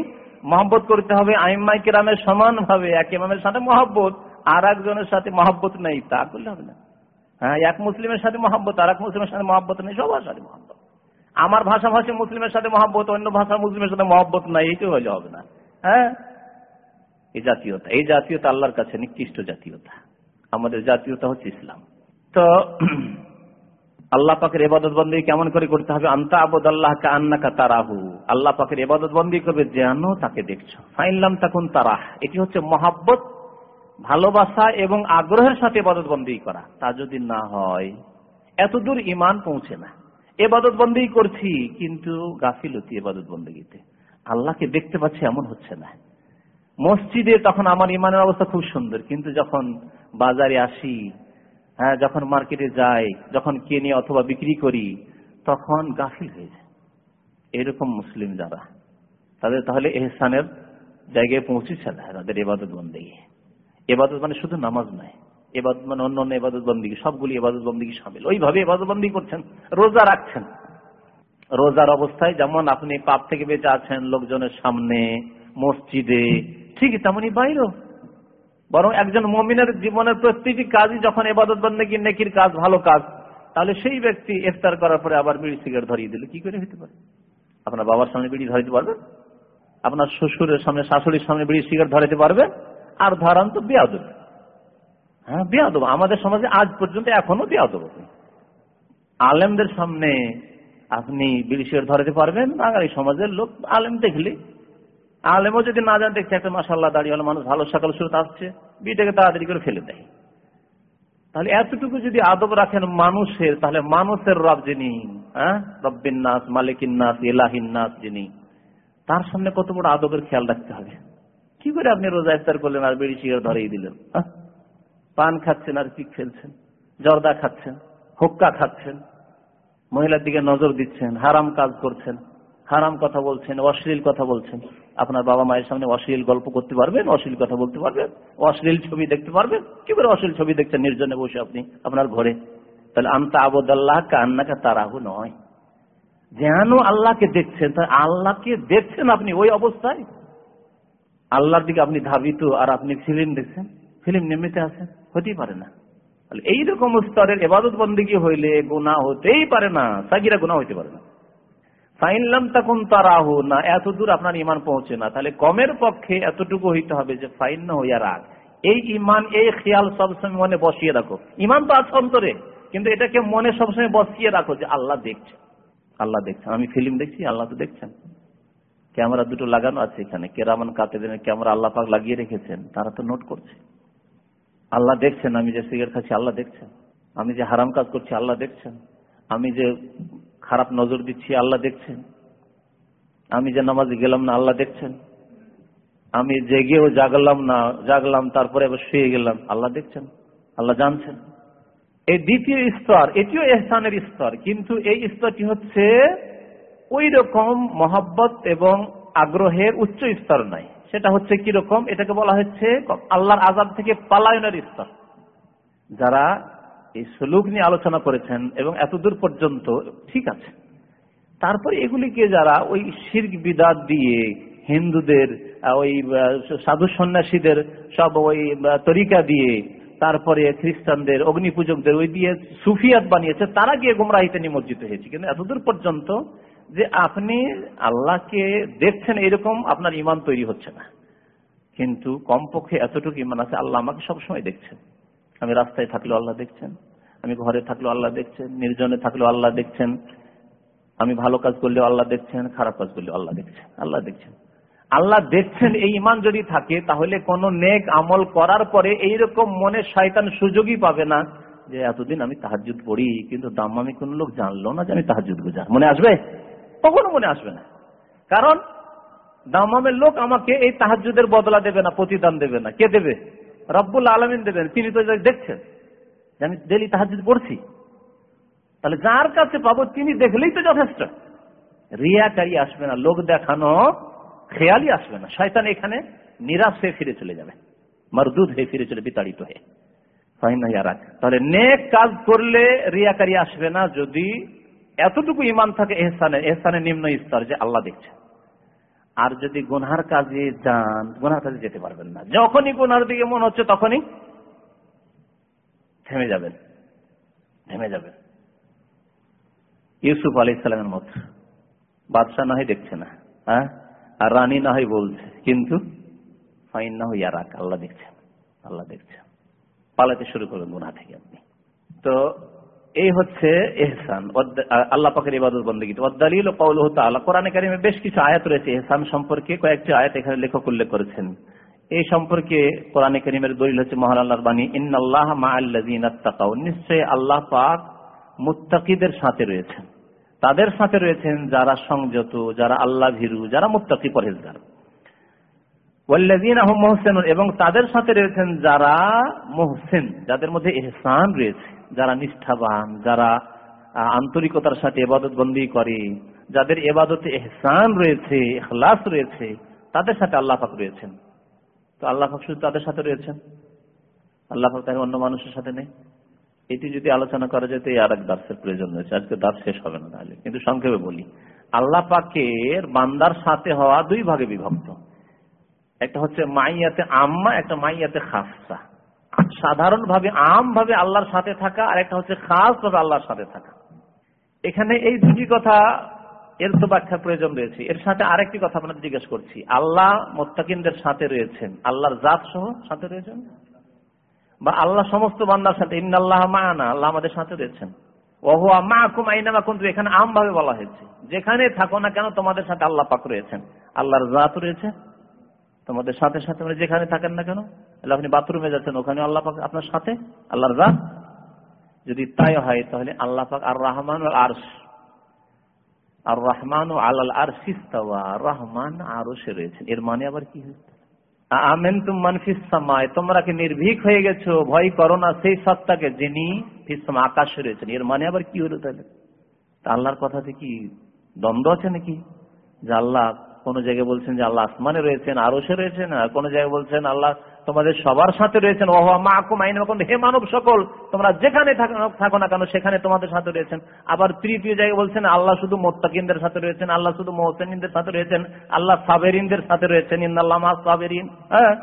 মহাব্বত করতে হবে আইম্মাই কেরামের সমান ভাবে এক ইমামের সাথে মহাব্বত আর একজনের সাথে মহাব্বত নেই, তা করলে হবে না। হ্যাঁ এক মুসলিমের সাথে মহাব্বত আর এক মুসলিমের সাথে মহাব্বত নেই, সবার সাথে মহাব্বত। আমার ভাষা ভাষী মুসলিমের সাথে মহাব্বত, অন্য ভাষা মুসলিমের সাথে মহাব্বত নাই, এইটা হলে হবে না। হ্যাঁ? এই জাতীয়তা এই জাতীয়তা আল্লাহর কাছে নিকৃষ্ট জাতীয়তা। আমাদের জাতীয়তা হচ্ছে ইসলাম। তো আল্লাহ পাকের এবাদত বন্দী কেমন করে করতে হবে? আন্তা আবদ আল্লাহ আন্নাকা তারাহু। আল্লাহ পাকের এবাদত বন্দী করবে যেন তাকে দেখছ। ফাইনলাম তখন তারাহ। এটি হচ্ছে মহাব্বত, ভালোবাসা এবং আগ্রহের সাথে এবাদত বন্দী করা। তা যদি না হয়, এতদূর ইমান পৌঁছে না। এবাদত বন্দী করছি, কিন্তু গাফিলতি এবাদত বন্দীতে। আল্লাহকে দেখতে পাচ্ছি এমন হচ্ছে না। মসজিদে তখন আমার ইমানের অবস্থা খুব সুন্দর, কিন্তু যখন বাজারে আসি হ্যাঁ যখন মার্কেটে যাই, যখন কিনি অথবা বিক্রি করি, তখন গাফিল হয়ে যায়। এরকম মুসলিম যারা, তাদের তাহলে এহসানের জায়গায় পৌঁছেছে না তাদের এবাদত বন্দী এবাদত মানে শুধু নামাজ নয় এবাদত মানে অন্য অন্য এবাদত বন্দী সবগুলি এবাদত বন্দী সামিল। ওইভাবে এবাদত বন্দী করছেন, রোজা রাখছেন। রোজার অবস্থায় যেমন আপনি পাপ থেকে বেঁচে আছেন, লোকজনের সামনে, মসজিদে, ঠিক তেমনই বাইরেও। বরং একজন মমিনের জীবনের প্রত্যেকটি কাজই যখন এবাদত বন্দী নেকির কাজ, ভালো কাজ, তাহলে সেই ব্যক্তি ইফতার করার পরে আবার বিড়ি সিগারেট ধরিয়ে দিলে। কি করে হতে পারে? আপনার বাবার সামনে বিড়ি ধরাইতে পারবেন আপনার শ্বশুরের সামনে, শাশুড়ির সামনে বিড়ি সিগারেট ধরাইতে পারবেন আর ধরান তো বেয়াদব হ্যাঁ বেয়াদব আমাদের সমাজে আজ পর্যন্ত এখনও বেয়াদব আলেমদের সামনে আপনি বিড়ি সিগারেট ধরাতে পারবেন? বাঙালি সমাজের লোক আলেম দেখলে। আলেমও যদি না জান দেখছে একটা মাসাল্লাহ দাঁড়িয়ে মানুষ, ভালো সকাল শুরু আসছে বিটাকে তাড়াতাড়ি করে ফেলে দেয়। তাহলে এতটুকু যদি আদব রাখেন মানুষের, তাহলে মানুষের রব যিনি হ্যাঁ? রব্বিন নাস, মালিকিন নাস এলাহিন নাস যিনি, তার সামনে কত বড় আদবের খেয়াল রাখতে হবে। কি করে আপনি রোজা ইফতার করলেন আর বেড়ি সিগার ধরেই দিলেন হ্যাঁ? পান খাচ্ছেন আর কি ফেলছেন জর্দা খাচ্ছেন, হুক্কা খাচ্ছেন, মহিলার দিকে নজর দিচ্ছেন, হারাম কাজ করছেন। হারাম কথা বলছেন, অশ্লীল কথা বলছেন। আপনার বাবা মায়ের সামনে অশ্লীল গল্প করতে পারবেন, অশ্লীল কথা বলতে পারবেন, অশ্লীল ছবি দেখতে পারবেন। কি করে অশ্লীল ছবি দেখছেন? নির্জনে বসে আপনি আপনার ঘরে। তাহলে আমতা আবদাল্লাহ কান্নাকা তারাহু নয়। যেন আল্লাহকে দেখছেন, তা আল্লাহকে দেখছেন আপনি ওই অবস্থায়। আল্লাহর দিকে আপনি ধাবিত আর আপনি ফিল্ম দেখছেন। ফিল্ম নেমেতে আছেন, হতেই পারে না। এইরকম স্তরের এবাদত বন্দীগী হইলে গুণা হতেই পারে না সাকিরা গুণা হইতে পারে না। ফাইনলাম তখন না এত দূর আপনার ইমান পৌঁছে না। তাহলে পক্ষে এতটুকু হইতে হবে যে ফাইন না হইয়া রাগ। এই ইমান এই সবসময় মনে বসিয়ে রাখো। ইমান তো কিন্তু এটাকে মনে সবসময় বসিয়ে রাখো যে আল্লাহ আল্লাহ আমি ফিল্ম দেখছি, আল্লাহ তো দেখছেন। ক্যামেরা দুটো লাগানো আছে এখানে। কেরামান কাতেদের ক্যামেরা আল্লাহ পাক লাগিয়ে রেখেছেন। তারা তো নোট করছে। আল্লাহ দেখছেন, আমি যে সিগারেট খাচ্ছি, আল্লাহ দেখছেন। আমি যে হারাম কাজ করছি, আল্লাহ দেখছেন। আমি যে খারাপ নজর দিচ্ছি, আল্লাহ দেখছেন। আমি যে নামাজে গেলাম না, আল্লাহ দেখছেন। আমি জেগেও জাগলাম না, জাগলাম, তারপরে আবার শুয়ে গেলাম, আল্লাহ দেখছেন। আল্লাহ জানছেন। এই দ্বিতীয় স্তর, এটিও এহসানের স্তর, কিন্তু এই স্তরটি হচ্ছে ওই রকম মহাব্বত এবং আগ্রহের উচ্চ স্তর নাই। সেটা হচ্ছে কি রকম এটাকে বলা হচ্ছে আল্লাহর আজাদ থেকে পালায়নের স্তর। যারা এই সুলুক নিয়ে আলোচনা করেছেন এবং এতদূর পর্যন্ত ঠিক আছে। তারপরে এগুলিকে যারা ওই শির্ক বিদাত দিয়ে হিন্দুদের ওই সাধু সন্ন্যাসীদের সব ওই তরিকা দিয়ে তারপরে খ্রিস্টানদের অগ্নি পূজকদের ওই দিয়ে সুফিয়াত বানিয়েছে, তারা গিয়ে গুমরাহিতে নিমজ্জিত হয়েছে। কিন্তু এতদূর পর্যন্ত যে আপনি আল্লাহকে দেখছেন এরকম আপনার ইমান তৈরি হচ্ছে না। কিন্তু কমপক্ষে এতটুকু ইমান আছে, আল্লাহ আমাকে সবসময় দেখছেন। আমি রাস্তায় থাকলেও আল্লাহ দেখছেন। আমি ঘরে থাকলেও আল্লাহ দেখছেন, নির্জনে থাকলেও আল্লাহ দেখছেন, আমি ভালো কাজ করলেও আল্লাহ দেখছেন, খারাপ কাজ করলেও আল্লাহ দেখছেন আল্লাহ দেখছেন। আল্লাহ দেখছেন এই ইমান যদি থাকে, তাহলে কোন নেক আমল করার পরে এইরকম মনে শয়তান সুযোগই পাবে না যে এতদিন আমি তাহাজুদ পড়ি, কিন্তু দাম্মামি কোন লোক জানলো না যে আমি তাহাজুদ গুজার মনে আসবে? কখনো মনে আসবে না। কারণ দামামের লোক আমাকে এই তাহাজুদের বদলা দেবে না, প্রতিদান দেবে না। কে দেবে? রব্বুল আলমিন দেবেন। তিনি তো দেখছেন। আমি ডেলি তাহাজুদ পড়ছি। তাহলে যার কাছে পাবো তিনি দেখলেই তো যথেষ্ট। রিয়াকারী আসবে না, লোক দেখানো, খেয়ালই আসবে না। শয়তান এখানে নিরাশ হয়ে ফিরে চলে যাবে। মরদুদ হয়ে ফিরে চলে, বিতাড়িত হয়ে। তাহলে নেক কাজ করলে রিয়াকারী আসবে না যদি এতটুকু ইমান থাকে এহসানে এহসানের নিম্ন স্তর যে আল্লাহ দেখছে। আর যদি গুনহার কাজে যান, গুনহার কাজে যেতে পারবেন না। যখনই গুনহার দিকে মনে হচ্ছে তখনই থেমে যাবেন থেমে যাবেন। ইউসুফ আলী ইসলামের মত, বাদশাহ না হয় দেখছে না হ্যাঁ? আর রানী না হয় বলছে, কিন্তু ফাইন না হয় আর আল্লাহ দেখছেন আল্লাহ দেখছেন পালাতে শুরু করবেন গুনা থেকে আপনি। তো এই হচ্ছে এহসান আল্লাহ পাকের ইবাদত বন্দী ওয়াদ্দালিল কৌলহ তাআলা, কোরআনে কারিমে বেশ কিছু আয়াত রয়েছে এহসান সম্পর্কে। কয়েকটি আয়াত এখানে লেখক উল্লেখ করেছেন। এই সম্পর্কে কোরআনে করিমের দলিল হচ্ছে, মহান আল্লাহর বাণী মাআল্লাযিনা তাকাউ নিশ্চয় আল্লাহ পাক মুত্তাকিদের সাথে রয়েছেন। তাদের সাথে রয়েছেন যারা সংযত, যারা আল্লাহ ভীরু যারা মুত্তাকি পরহেজগার। ওয়াল্লাযিনা হুম মুহসিনুন, এবং তাদের সাথে রয়েছেন যারা মুহসিন, যাদের মধ্যে ইহসান রয়েছে। যারা নিষ্ঠাবান, যারা আন্তরিকতার সাথে এবাদত বন্দী করে, যাদের এবাদতে এহসান রয়েছে এখলাস রয়েছে, তাদের সাথে আল্লাহ পাক রয়েছেন। তো আল্লাহ পাক শুধু তাদের সাথে রয়েছেন। আল্লাহ পাক তাহলে অন্য মানুষের সাথে নেই। এটি যদি আলোচনা করা যেত এই আর এক দাসের প্রয়োজন রয়েছে। আজকে দাস শেষ হবে না তাহলে। কিন্তু সংক্ষেপে বলি, আল্লাহ পাকের বান্দার সাথে হওয়া দুই ভাগে বিভক্ত। একটা হচ্ছে মাইয়াতে আম্মা, একটা মাইয়াতে খাসা সাধারণ ভাবে আম ভাবে আল্লাহর সাথে থাকা আর একটা হচ্ছে খাস ভাবে আল্লাহর সাথে থাকা। এখানে এই দুটি কথা এর তো ব্যাখ্যার প্রয়োজন রয়েছে। এর সাথে আরেকটি কথা আপনাদের জিজ্ঞেস করছি। আল্লাহ মোত্তাকিনদের সাথে রয়েছেন। আল্লাহর জাত সহ সাথে রয়েছেন? বা আল্লাহ সমস্ত বান্দার সাথে? ইন্নাল্লাহ মানা আল্লাহ আমাদের সাথে রয়েছেন। ওহুয়া মা কুম আইনামা কিন্তু, এখানে আম ভাবে বলা হয়েছে। যেখানে থাকো না কেন, তোমাদের সাথে আল্লাহ পাক রয়েছেন। আল্লাহর জাত রয়েছে। তোমাদের সাথে সাথে মানে যেখানে থাকেন না কেন? তাহলে আপনি বাথরুমে যাচ্ছেন, ওখানে আল্লাহ পাক আপনার সাথে? আল্লাহর রাহ যদি তাই হয়, তাহলে আল্লাহ পাক আর রহমান আরশ আর রহমান ও আলাল আর রহমান আরও সে রয়েছেন। এর মানে আবার কি আমেন তুম ফিসামায় তোমরা কি নির্ভীক হয়ে গেছো? ভয় করো না, সেই সত্তাকে যিনি ফিসমা আকাশে রয়েছেন। এর মানে আবার কি হলো তাহলে? আল্লাহর কথাতে কি দ্বন্দ্ব আছে নাকি? যে আল্লাহ কোন জায়গায় বলছেন যে আল্লাহ আসমানে রয়েছেন আরও সে রয়েছেন, আর কোন জায়গায় বলছেন আল্লাহ তোমাদের সবার সাথে রয়েছেন। ওহ মা আকুম আইন হে মানব সকল, তোমরা যেখানে থাকো না কেন, সেখানে তোমাদের সাথে রয়েছেন। আবার তৃতীয় জায়গায় বলছেন, আল্লাহ শুধু মোত্তাকিনদের সাথে রয়েছেন, আল্লাহ শুধু মোহসেনদের সাথে রয়েছেন, আল্লাহ সাবেরিনদের সাথে রয়েছেন। ইন্দাল্লাহ মা সাবেরিন হ্যাঁ?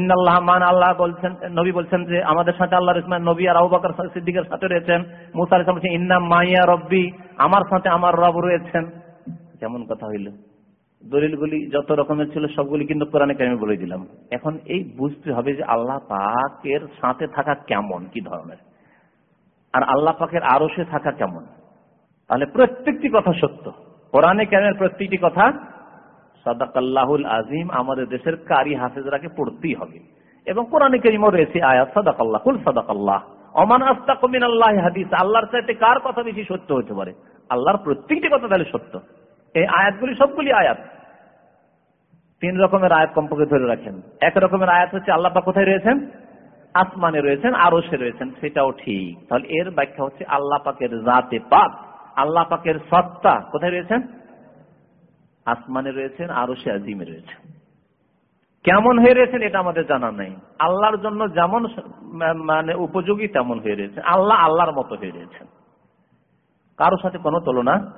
ইন্দাল্লাহ মান আল্লাহ বলছেন, নবী বলছেন যে আমাদের সাথে আল্লাহ ইসমান নবী আর আবু বকর সিদ্দিকের সাথে রয়েছেন। বলছেন, ইন্না মাইয়া রব্বি, আমার সাথে আমার রব রয়েছেন। কেমন কথা হইল। দলিলগুলি যত রকমের ছিল, সবগুলি কিন্তু কোরআনে আমি বলে দিলাম। এখন এই বুঝতে হবে যে আল্লাহ পাকের সাথে থাকা কেমন, কি ধরনের? আর আল্লাহ পাকের আরও সে থাকা কেমন? তাহলে প্রত্যেকটি কথা সত্য। কোরআনে কেমের প্রত্যেকটি কথা, সাদাকাল্লাহুল আজিম, আমাদের দেশের কারি হাফেজরাকে পড়তেই হবে। এবং কোরআনে কেরিমও রয়েছে আয়াত সাদাকাল্লাহ কুল সাদাকাল্লাহ। অমান আস্তাকমিন আল্লাহ হাদিস, আল্লাহর চাইতে কার কথা বেশি সত্য হতে পারে? আল্লাহর প্রত্যেকটি কথা তাহলে সত্য। এই আয়াতগুলি সবগুলি আয়াত। তিন রকমের আয়াত কমপক্ষে ধরে রাখেন। এক রকমের আয়াত হচ্ছে আল্লাপা কোথায় রয়েছেন? আসমানে রয়েছেন আরও সে রয়েছেন, সেটাও ঠিক। তাহলে এর ব্যাখ্যা হচ্ছে আল্লাহ পাকের জাতে পাক। আল্লাহ পাকের সত্তা কোথায় রয়েছেন? আসমানে রয়েছেন আরও সে আজিমে রয়েছেন। কেমন হয়ে রয়েছেন এটা আমাদের জানা নাই। আল্লাহর জন্য যেমন মানে উপযোগী তেমন হয়ে রয়েছে আল্লাহ আল্লাহর মতো হয়ে রয়েছেন। কারও সাথে কোনো তুলনা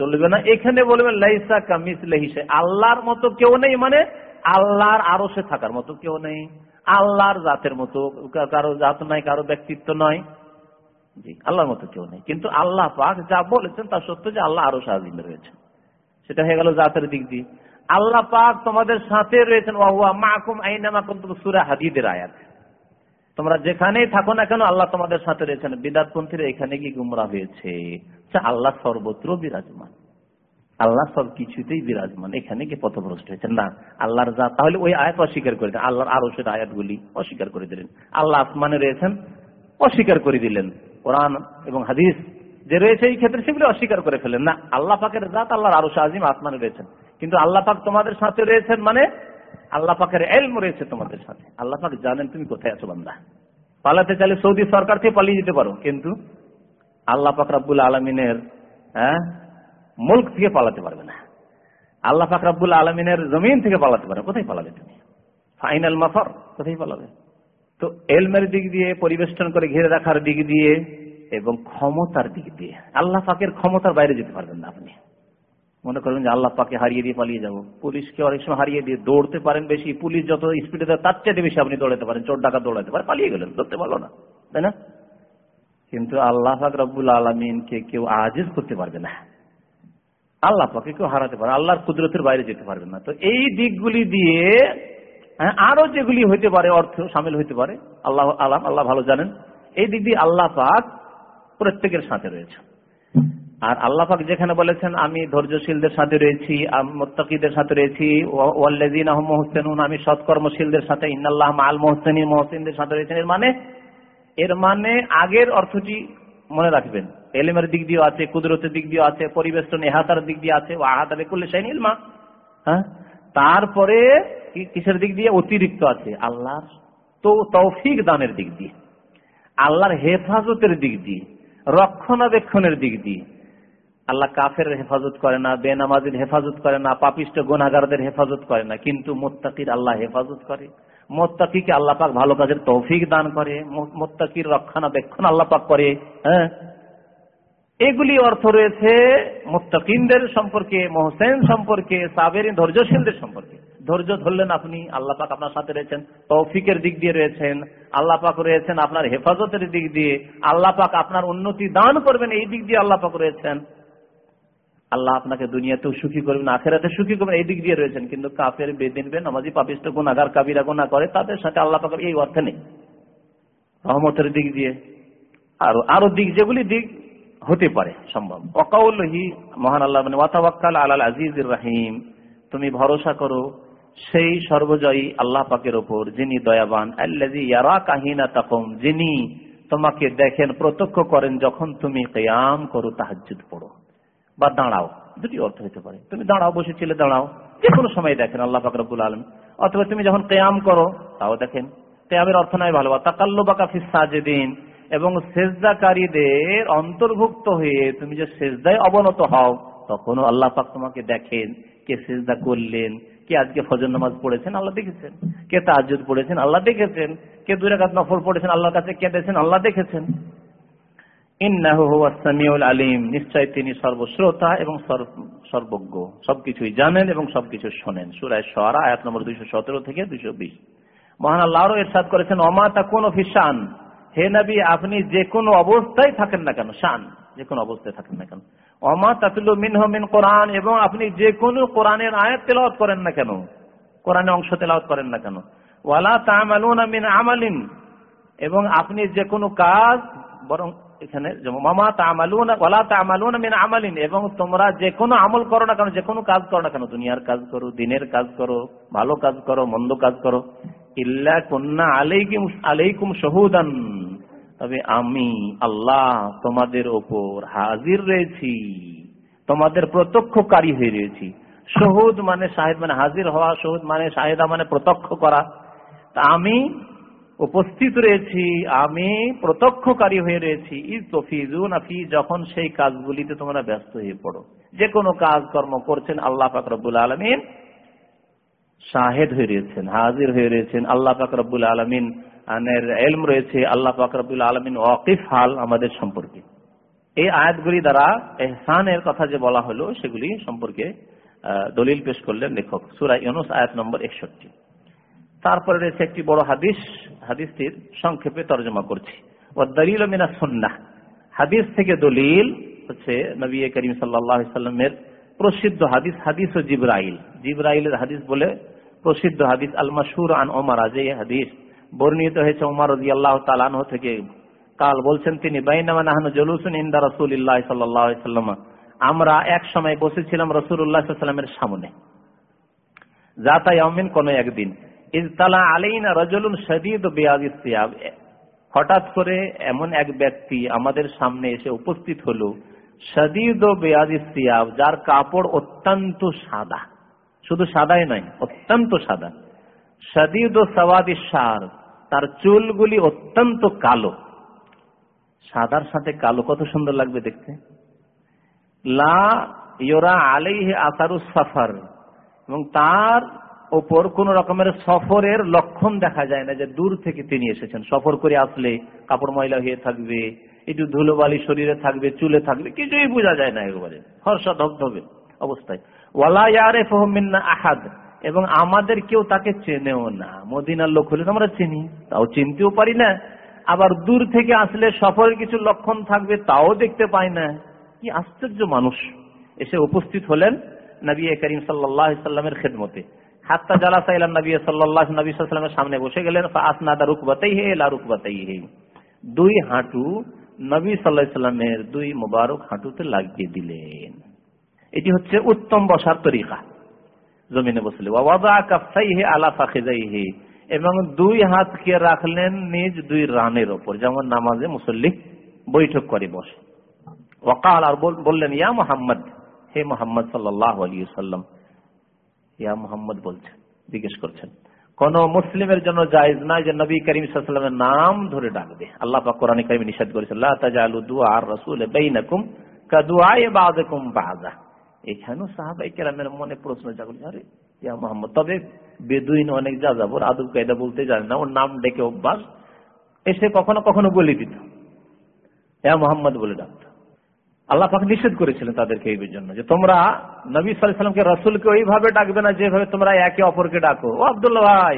চলবে না। এখানে বলবেন, লাইসা কামিস লেহিসে আল্লাহর মতো কেউ নেই মানে আল্লাহর আরও সে থাকার মতো কেউ নেই। আল্লাহর জাতের মতো কারও জাত নাই, কারও ব্যক্তিত্ব নয় জি, আল্লাহর মতো কেউ নেই। কিন্তু আল্লাহ পাক যা বলেছেন, তা সত্য যে আল্লাহ আরও সাহায্য রয়েছে। সেটা হয়ে গেল জাতের দিক দিয়ে। আল্লাহ পাক তোমাদের সাথে রয়েছেন ওয়াহুয়া মাকুম আইনামা কুনতুম সূরা হাদিদের আয়াত। তোমরা যেখানেই থাকো না কেন, আল্লাহ তোমাদের সাথে রয়েছেন। বিদাতপন্থীরা এখানে কি গুমরা হয়েছে। আল্লাহ সর্বত্র বিরাজমান। আল্লাহ সব কিছুতেই বিরাজমান। এখানে কি পথভ্রষ্ট হয়েছেন। না, আল্লাহর যা তাহলে ওই আয়াত অস্বীকার করে দিলেন। আল্লাহর আরও সেটা আয়াতগুলি অস্বীকার করে দিলেন। আল্লাহ আসমানে রয়েছেন, অস্বীকার করে দিলেন। কোরআন এবং হাদিস যে রয়েছে এই ক্ষেত্রে সেগুলি অস্বীকার করে ফেলেন। না, আল্লাহ পাকের জাত আল্লাহর আরও আজিম আসমানে রয়েছেন। কিন্তু আল্লাহ পাক তোমাদের সাথে রয়েছেন মানে আল্লাহ পাকের এলম রয়েছে তোমাদের সাথে। আল্লাহ পাক জানেন তুমি কোথায় আছো বান্দা। পালাতে চাইলে সৌদি সরকার থেকে পালিয়ে যেতে পারো, কিন্তু আল্লাহ পাক রাব্বুল আলমিনের হ্যাঁ মুল্ক থেকে পালাতে পারবে না। আল্লাহ পাক রাব্বুল আলমিনের জমিন থেকে পালাতে পারবে কোথায় পালাবে তুমি? ফাইনাল মাফার, কোথায় পালাবে? তো এলমের দিক দিয়ে, পরিবেষ্টন করে ঘিরে রাখার দিক দিয়ে এবং ক্ষমতার দিক দিয়ে। আল্লাহ পাকের ক্ষমতার বাইরে যেতে পারবেন না আপনি। মনে করবেন যে আল্লাহ পাকে হারিয়ে দিয়ে পালিয়ে যাব। পুলিশকে অনেক সময় হারিয়ে দিয়ে দৌড়তে পারেন বেশি। পুলিশ যত স্পিডে দেয় তার চাইতে বেশি আপনি দৌড়াতে পারেন। চোর ডাকা দৌড়াতে পারেন পালিয়ে গেলেন ধরতে পারল না। তাই না? কিন্তু আল্লাহ পাক রব্বুল আলমিনকে কেউ আজিজ করতে পারবে না। আল্লাহ পাকে কেউ হারাতে পারে আল্লাহর কুদরতের বাইরে যেতে পারবে না। তো এই দিকগুলি দিয়ে হ্যাঁ, আরও যেগুলি হইতে পারে অর্থ সামিল হইতে পারে আল্লাহ আলাম আল্লাহ ভালো জানেন। এই দিক দিয়ে আল্লাহ পাক প্রত্যেকের সাথে রয়েছে। আর আল্লাহ পাক যেখানে বলেছেন, আমি ধৈর্যশীলদের সাথে রয়েছি মোত্তাকিদের সাথে রয়েছি ওয়াল্লাযিন মুহসিনুন, আমি সৎকর্মশীলদের সাথে, ইন্নাল্লাহ মাল মুহসিনিন, মুহসিনদের সাথে রয়েছেন। এর মানে এর মানে আগের অর্থটি মনে রাখবেন। এলিমের দিক দিয়ে আছে, কুদরতের দিক দিয়ে আছে পরিবেষ্টন এহাতার দিক দিয়ে আছে আহাতারে করলে সেই ইলমা। হ্যাঁ? তারপরে কিসের দিক দিয়ে? অতিরিক্ত আছে, আল্লাহর তো তৌফিক দানের দিক দিয়ে, আল্লাহর হেফাজতের দিক দিয়ে, রক্ষণাবেক্ষণের দিক দিয়ে আল্লাহ কাফের হেফাজত করে না, বেনামাজির হেফাজত করে না, পাপিষ্ট গোনাগারদের হেফাজত করে না, কিন্তু মোত্তাকির আল্লাহ হেফাজত করে। মোত্তাকিকে আল্লাহ পাক ভালো কাজের তৌফিক দান করে মোত্তাকির রক্ষণাবেক্ষণ আল্লাহ পাক করে হ্যাঁ? এগুলি অর্থ রয়েছে মোত্তাকিনদের সম্পর্কে, মোহসেন সম্পর্কে, সাবেরিন ধৈর্যশীলদের সম্পর্কে। ধৈর্য ধরলেন আপনি, আল্লাহ পাক আপনার সাথে রয়েছেন, তৌফিকের দিক দিয়ে রয়েছেন, আল্লাহ পাক রয়েছেন আপনার হেফাজতের দিক দিয়ে, আল্লাহ পাক আপনার উন্নতি দান করবেন, এই দিক দিয়ে আল্লাহ পাক রয়েছেন। আল্লাহ আপনাকে দুনিয়াতেও সুখী করবেন আখেরাতে সুখী করবেন, এই দিক দিয়ে রয়েছেন। কিন্তু কাফের, বেদিন, বে, নামাজি, পাপিষ্ট গুণাগার কাবিরা গুণা করে তাদের সাথে আল্লাহ পাকের এই অর্থে নেই। রহমতের দিক দিয়ে আরও আরও দিক, যেগুলি দিক হতে পারে সম্ভব। অকাউলহি মহান আল্লাহ মানে ওয়াতাওয়াক্কাল আলাল আজিজ রাহিম। তুমি ভরসা করো, সেই সর্বজয়ী আল্লাহ পাকের ওপর, যিনি দয়াবান। আল্লাজি ইয়ারা কাহিনা তাকম, যিনি তোমাকে দেখেন, প্রত্যক্ষ করেন, যখন তুমি কেয়াম করো তাহাজুদ পড়ো। বা দাঁড়াও। দুটি অর্থ হতে পারে। তুমি দাঁড়াও বসেছিলে দাঁড়াও। যে কোনো সময় দেখেন, আল্লাহ পাক রব্বুল আলম অথবা তুমি যখন কেয়াম করো, তাও দেখেন কেয়ামের অর্থ নয় ভালো। তাকাল্লু বা কাফি সাজেদিন। এবং সেজদাকারীদের অন্তর্ভুক্ত হয়ে তুমি যে সেজদায় অবনত হও, তখনও আল্লাহ পাক তোমাকে দেখেন, কে সেজদা করলেন, কে আজকে ফজর নামাজ পড়েছেন, আল্লাহ দেখেছেন। কে তাজুদ পড়েছেন, আল্লাহ দেখেছেন। কে দুই রাকাত নফল পড়েছেন, আল্লাহর কাছে কেঁদেছেন আল্লাহ দেখেছেন। আলিম। নিশ্চয় তিনি সর্বশ্রোতা এবং সর্বজ্ঞ। সবকিছুই জানেন এবং সবকিছু শোনেন। সুরায় সরা আয়াত নম্বর দুইশো সতেরো থেকে দুইশো বিশ। মহান আল্লাহরও এরশাদ করেছেন অমা তা কোন ফিসান হে আপনি যে কোনো অবস্থায় থাকেন না কেন, শান। যে কোনো অবস্থায় থাকেন না কেন। অমা তাতুল্লু মিনহ মিন কোরআন, এবং আপনি যে কোনো কোরআনের আয়াত তেলাওয়াত করেন না কেন, কোরআনের অংশ তেলাওয়াত করেন না কেন। ওয়ালা তামালুনা মিন আমালিন, এবং আপনি যে কোনো কাজ বরং এখানে মামা তামালুনা, ওয়ালা তামালুনা মিন আমালিন এবং তোমরা যে কোনো আমল করো না কেন যে কোনো কাজ করো না কেন, দুনিয়ার কাজ করো, দিনের কাজ করো, ভালো কাজ করো, মন্দ কাজ করো, ইল্লা কন্যা আলাইকুম আলাইকুম শহুদান তবে আমি আল্লাহ তোমাদের ওপর হাজির রয়েছি, তোমাদের প্রত্যক্ষকারী হয়ে রয়েছি। শহুদ মানে শাহেদ মানে হাজির হওয়া, শহুদ মানে শাহেদা মানে প্রত্যক্ষ করা। তা আমি উপস্থিত রয়েছি, আমি প্রত্যক্ষকারী হয়ে রয়েছি। ইজ তফিজুন আফি যখন সেই কাজগুলিতে তোমরা ব্যস্ত হয়ে পড়ো। যে কোনো কাজ কর্ম করছেন আল্লাহ ফাকরবুল আলমিন শাহেদ হয়ে রয়েছেন, হাজির হয়ে রয়েছেন আল্লাহ ফাকরবুল আলমিন। এলম রয়েছে, আল্লাহ ফাকরবুল আলমিন ওয়াকিফ হাল আমাদের সম্পর্কে। এই আয়াতগুলি দ্বারা এহসানের কথা যে বলা হলো, সেগুলি সম্পর্কে দলিল পেশ করলেন লেখক। সুরা ইউনুস আয়াত নম্বর একষট্টি। তারপরে রয়েছে একটি বড় হাদিস হাদিসটির সংক্ষেপে তর্জমা করছি। দলিল হাদিস থেকে দলিল হচ্ছে নবী করিম সাল্লামের প্রসিদ্ধ হাদিস হাদিস ও জিব্রাইল। জিব্রাইলের হাদিস বলে প্রসিদ্ধ হাদিস আল মাসুর আন ওমার যে হাদিস বর্ণিত হয়েছে ওমার রাজি আল্লাহ তালানহ থেকে। কাল বলছেন তিনি, বাইনামা নাহানু জলুসুন ইন্দা রসুল্লাহ সাল্লাম। আমরা এক সময় বসেছিলাম রসুল্লাহ সাল্লামের সামনে। যাতা ইয়ামিন কোন একদিন। হঠাৎ করে এমন এক ব্যক্তি আমাদের সামনে এসে উপস্থিত হলো। শদীদ বেয়াদিস সিয়াব যার কাপড় অত্যন্ত সাদা। শুধু সাদাই নয়, অত্যন্ত সাদা। শদীদ সওয়াদি সার তার চুলগুলি অত্যন্ত কালো। সাদার সাথে কালো কত সুন্দর লাগবে দেখতে। লা ইয়োরা আলাইহে আসারু সাফার, এবং তার ওপর কোন রকমের সফরের লক্ষণ দেখা যায় না যে দূর থেকে তিনি এসেছেন। সফর করে আসলে কাপড় ময়লা হয়ে থাকবে, একটু ধুলোবালি শরীরে থাকবে, চুলে থাকবে, কিছুই বোঝা যায় না একবারে। হর্ষা ধবধবে অবস্থায়। ওয়ালা ইয়ারে ফহমিন্না আহাদ, এবং আমাদের কেউ তাকে চেনেও না। মদিনার লোক হলে আমরা চিনি, তাও চিনতেও পারি না। আবার দূর থেকে আসলে সফরের কিছু লক্ষণ থাকবে, তাও দেখতে পাই না। কি আশ্চর্য মানুষ। এসে উপস্থিত হলেন নবী করিম সাল্লাহ সাল্লামের খেদমতে। হাত্তা জালাসা ইলাম নবী সাল্লাহ নবী সাল্লামের সামনে বসে গেলেন আসনাদা রুকবাতেই হে লা রুকবাতেই হে দুই হাঁটু নবী সাল্লাহ সাল্লামের দুই মোবারক হাঁটুতে লাগিয়ে দিলেন। এটি হচ্ছে উত্তম বসার তরিকা। জমিনে বসলে আলা ফাখিজাইহি এবং দুই হাতকে রাখলেন নিজ দুই রানের ওপর, যেমন নামাজে মুসল্লি বৈঠক করে বসে। ওকাল আর বললেন, ইয়া মোহাম্মদ, হে মোহাম্মদ সাল্লাহ আলী সাল্লাম ইয়া মোহাম্মদ বলছেন, জিজ্ঞেস করছেন। কোন মুসলিমের জন্য জায়েজ নাই যে নবী করিম সাল্লামের নাম ধরে ডাকবে আল্লাহ পাক কোরআন করিম নিষেধ করেছে আল্লাহ তাজালু দুআ আর রাসূল বাইনাকুম কাদুআই বাযকুম বাযা এখানেও সাহাবাই কেরামের মনে প্রশ্ন আরে, ইয়া মোহাম্মদ, তবে বেদুইন অনেক যা যাবর আদব কায়দা বলতে জানে না, ওর নাম ডেকে অভ্যাস। এসে কখনো কখনো বলে দিত। ইয়া মোহাম্মদ বলে ডাকত। আল্লাহ পাক নিষেধ করেছিলেন তাদেরকে এই জন্য যে তোমরা নবী সাল্লামকে রসুলকে ওইভাবে ডাকবে না যেভাবে তোমরা একে অপরকে ডাকো। ও আবদুল্লাহ ভাই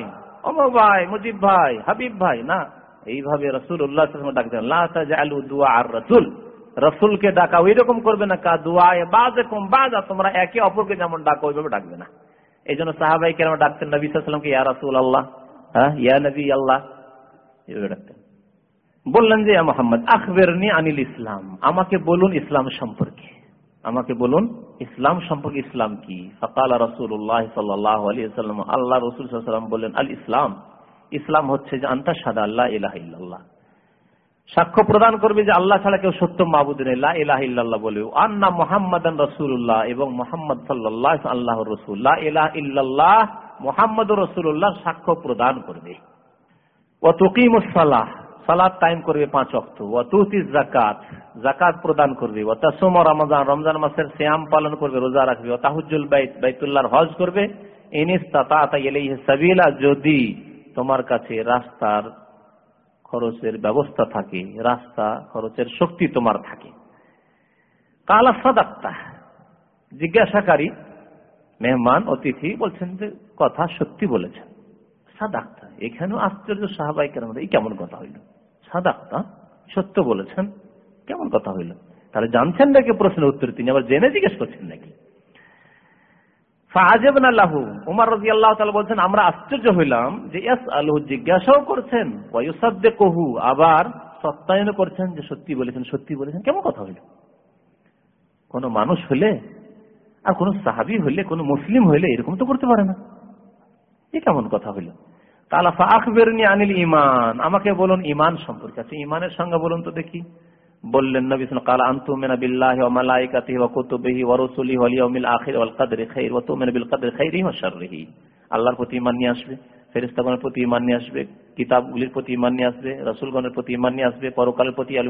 অমর ভাই, মুজিব ভাই, হাবিব ভাই, না। এইভাবে রসুল উল্লাহ দুয়া আর রসুল। রসুলকে ডাকা ওই রকম করবে না কা দুয়ায় বাজে কম বাজা তোমরা একে অপরকে যেমন ডাকো, ওইভাবে ডাকবে না। এই জন্য সাহাবাই কেন ডাকতেন নবী সাল্লামকে ইয়া রসুল আল্লাহ হ্যাঁ ইয়া নবী আল্লাহ এভাবে ডাকতেন। বললেন যে মোহাম্মদ, আখবেরনি আনিল ইসলাম। আমাকে বলুন ইসলাম সম্পর্কে। আমাকে বলুন, ইসলাম সম্পর্কে ইসলাম কি? ফকাল রসুল্লাহ সাল্লাম আল্লাহ রসুল সাল্লাম বললেন, আল ইসলাম। ইসলাম হচ্ছে যে, আন্তা সাদা আল্লাহ ইলাহ ইল্লাল্লাহ। সাক্ষ্য প্রদান করবে যে, আল্লাহ ছাড়া কেউ সত্য মাহবুদ নেই। লা ইলাহ আন্না এবং মোহাম্মদ সাল্লাহ আল্লাহ রসুল্লাহ ইলাহ ইল্লাল্লাহ সাক্ষ্য প্রদান করবে। ও তুকিমুসালাহ সালাদ টাইম করবে পাঁচ অক্ট ও তুতি জাকাত জাকাত প্রদান করবে। ও তাসুম রমজান রমজান মাসের শ্যাম পালন করবে, রোজা রাখবে। ও তাহুজুল বাইত, বাইতুল্লাহর হজ করবে। তাতা সাবিলা, যদি তোমার কাছে রাস্তার খরচের ব্যবস্থা থাকে, রাস্তা খরচের শক্তি তোমার থাকে। কালা সাদাক্তা, জিজ্ঞাসাকারী মেহমান, অতিথি বলছেন যে, কথা সত্যি বলেছেন। সাদাক্তা, এখানেও আশ্চর্য সাহাবাই কেন এই কেমন কথা হইল? সাদাক্তা, সত্য বলেছেন। কেমন কথা হইল? তাহলে জানছেন নাকি প্রশ্নের উত্তর তিনি, আবার জেনে জিজ্ঞেস করছেন নাকি? বলছেন, আমরা আশ্চর্য হইলাম যে জিজ্ঞাসাও করছেন কহু আবার সত্যায়ন করছেন যে সত্যি বলেছেন সত্যি বলেছেন। কেমন কথা হইল? কোন মানুষ হলে আর কোন সাহাবি হইলে কোন মুসলিম হইলে এরকম তো করতে পারে না। এ কেমন কথা হইল? আনিল ইমান আমাকে বলুন ইমান সম্পর্কে। আছে ইমানের সঙ্গে বলুন তো দেখি। বললেন নবী কাল বিল্লাহি ওয়া মালাইকাতিহি ওয়া কুতুবিহি আখির ওয়াল খাইর বিল আল্লাহর প্রতি ইমান নিয়ে আসবে, ফেরেশতাগণের প্রতি ইমান নিয়ে আসবে, কিতাবগুলির প্রতি ইমান নিয়ে আসবে, রাসূলগণের প্রতি ঈমান নিয়ে আসবে, পরকালের প্রতি আল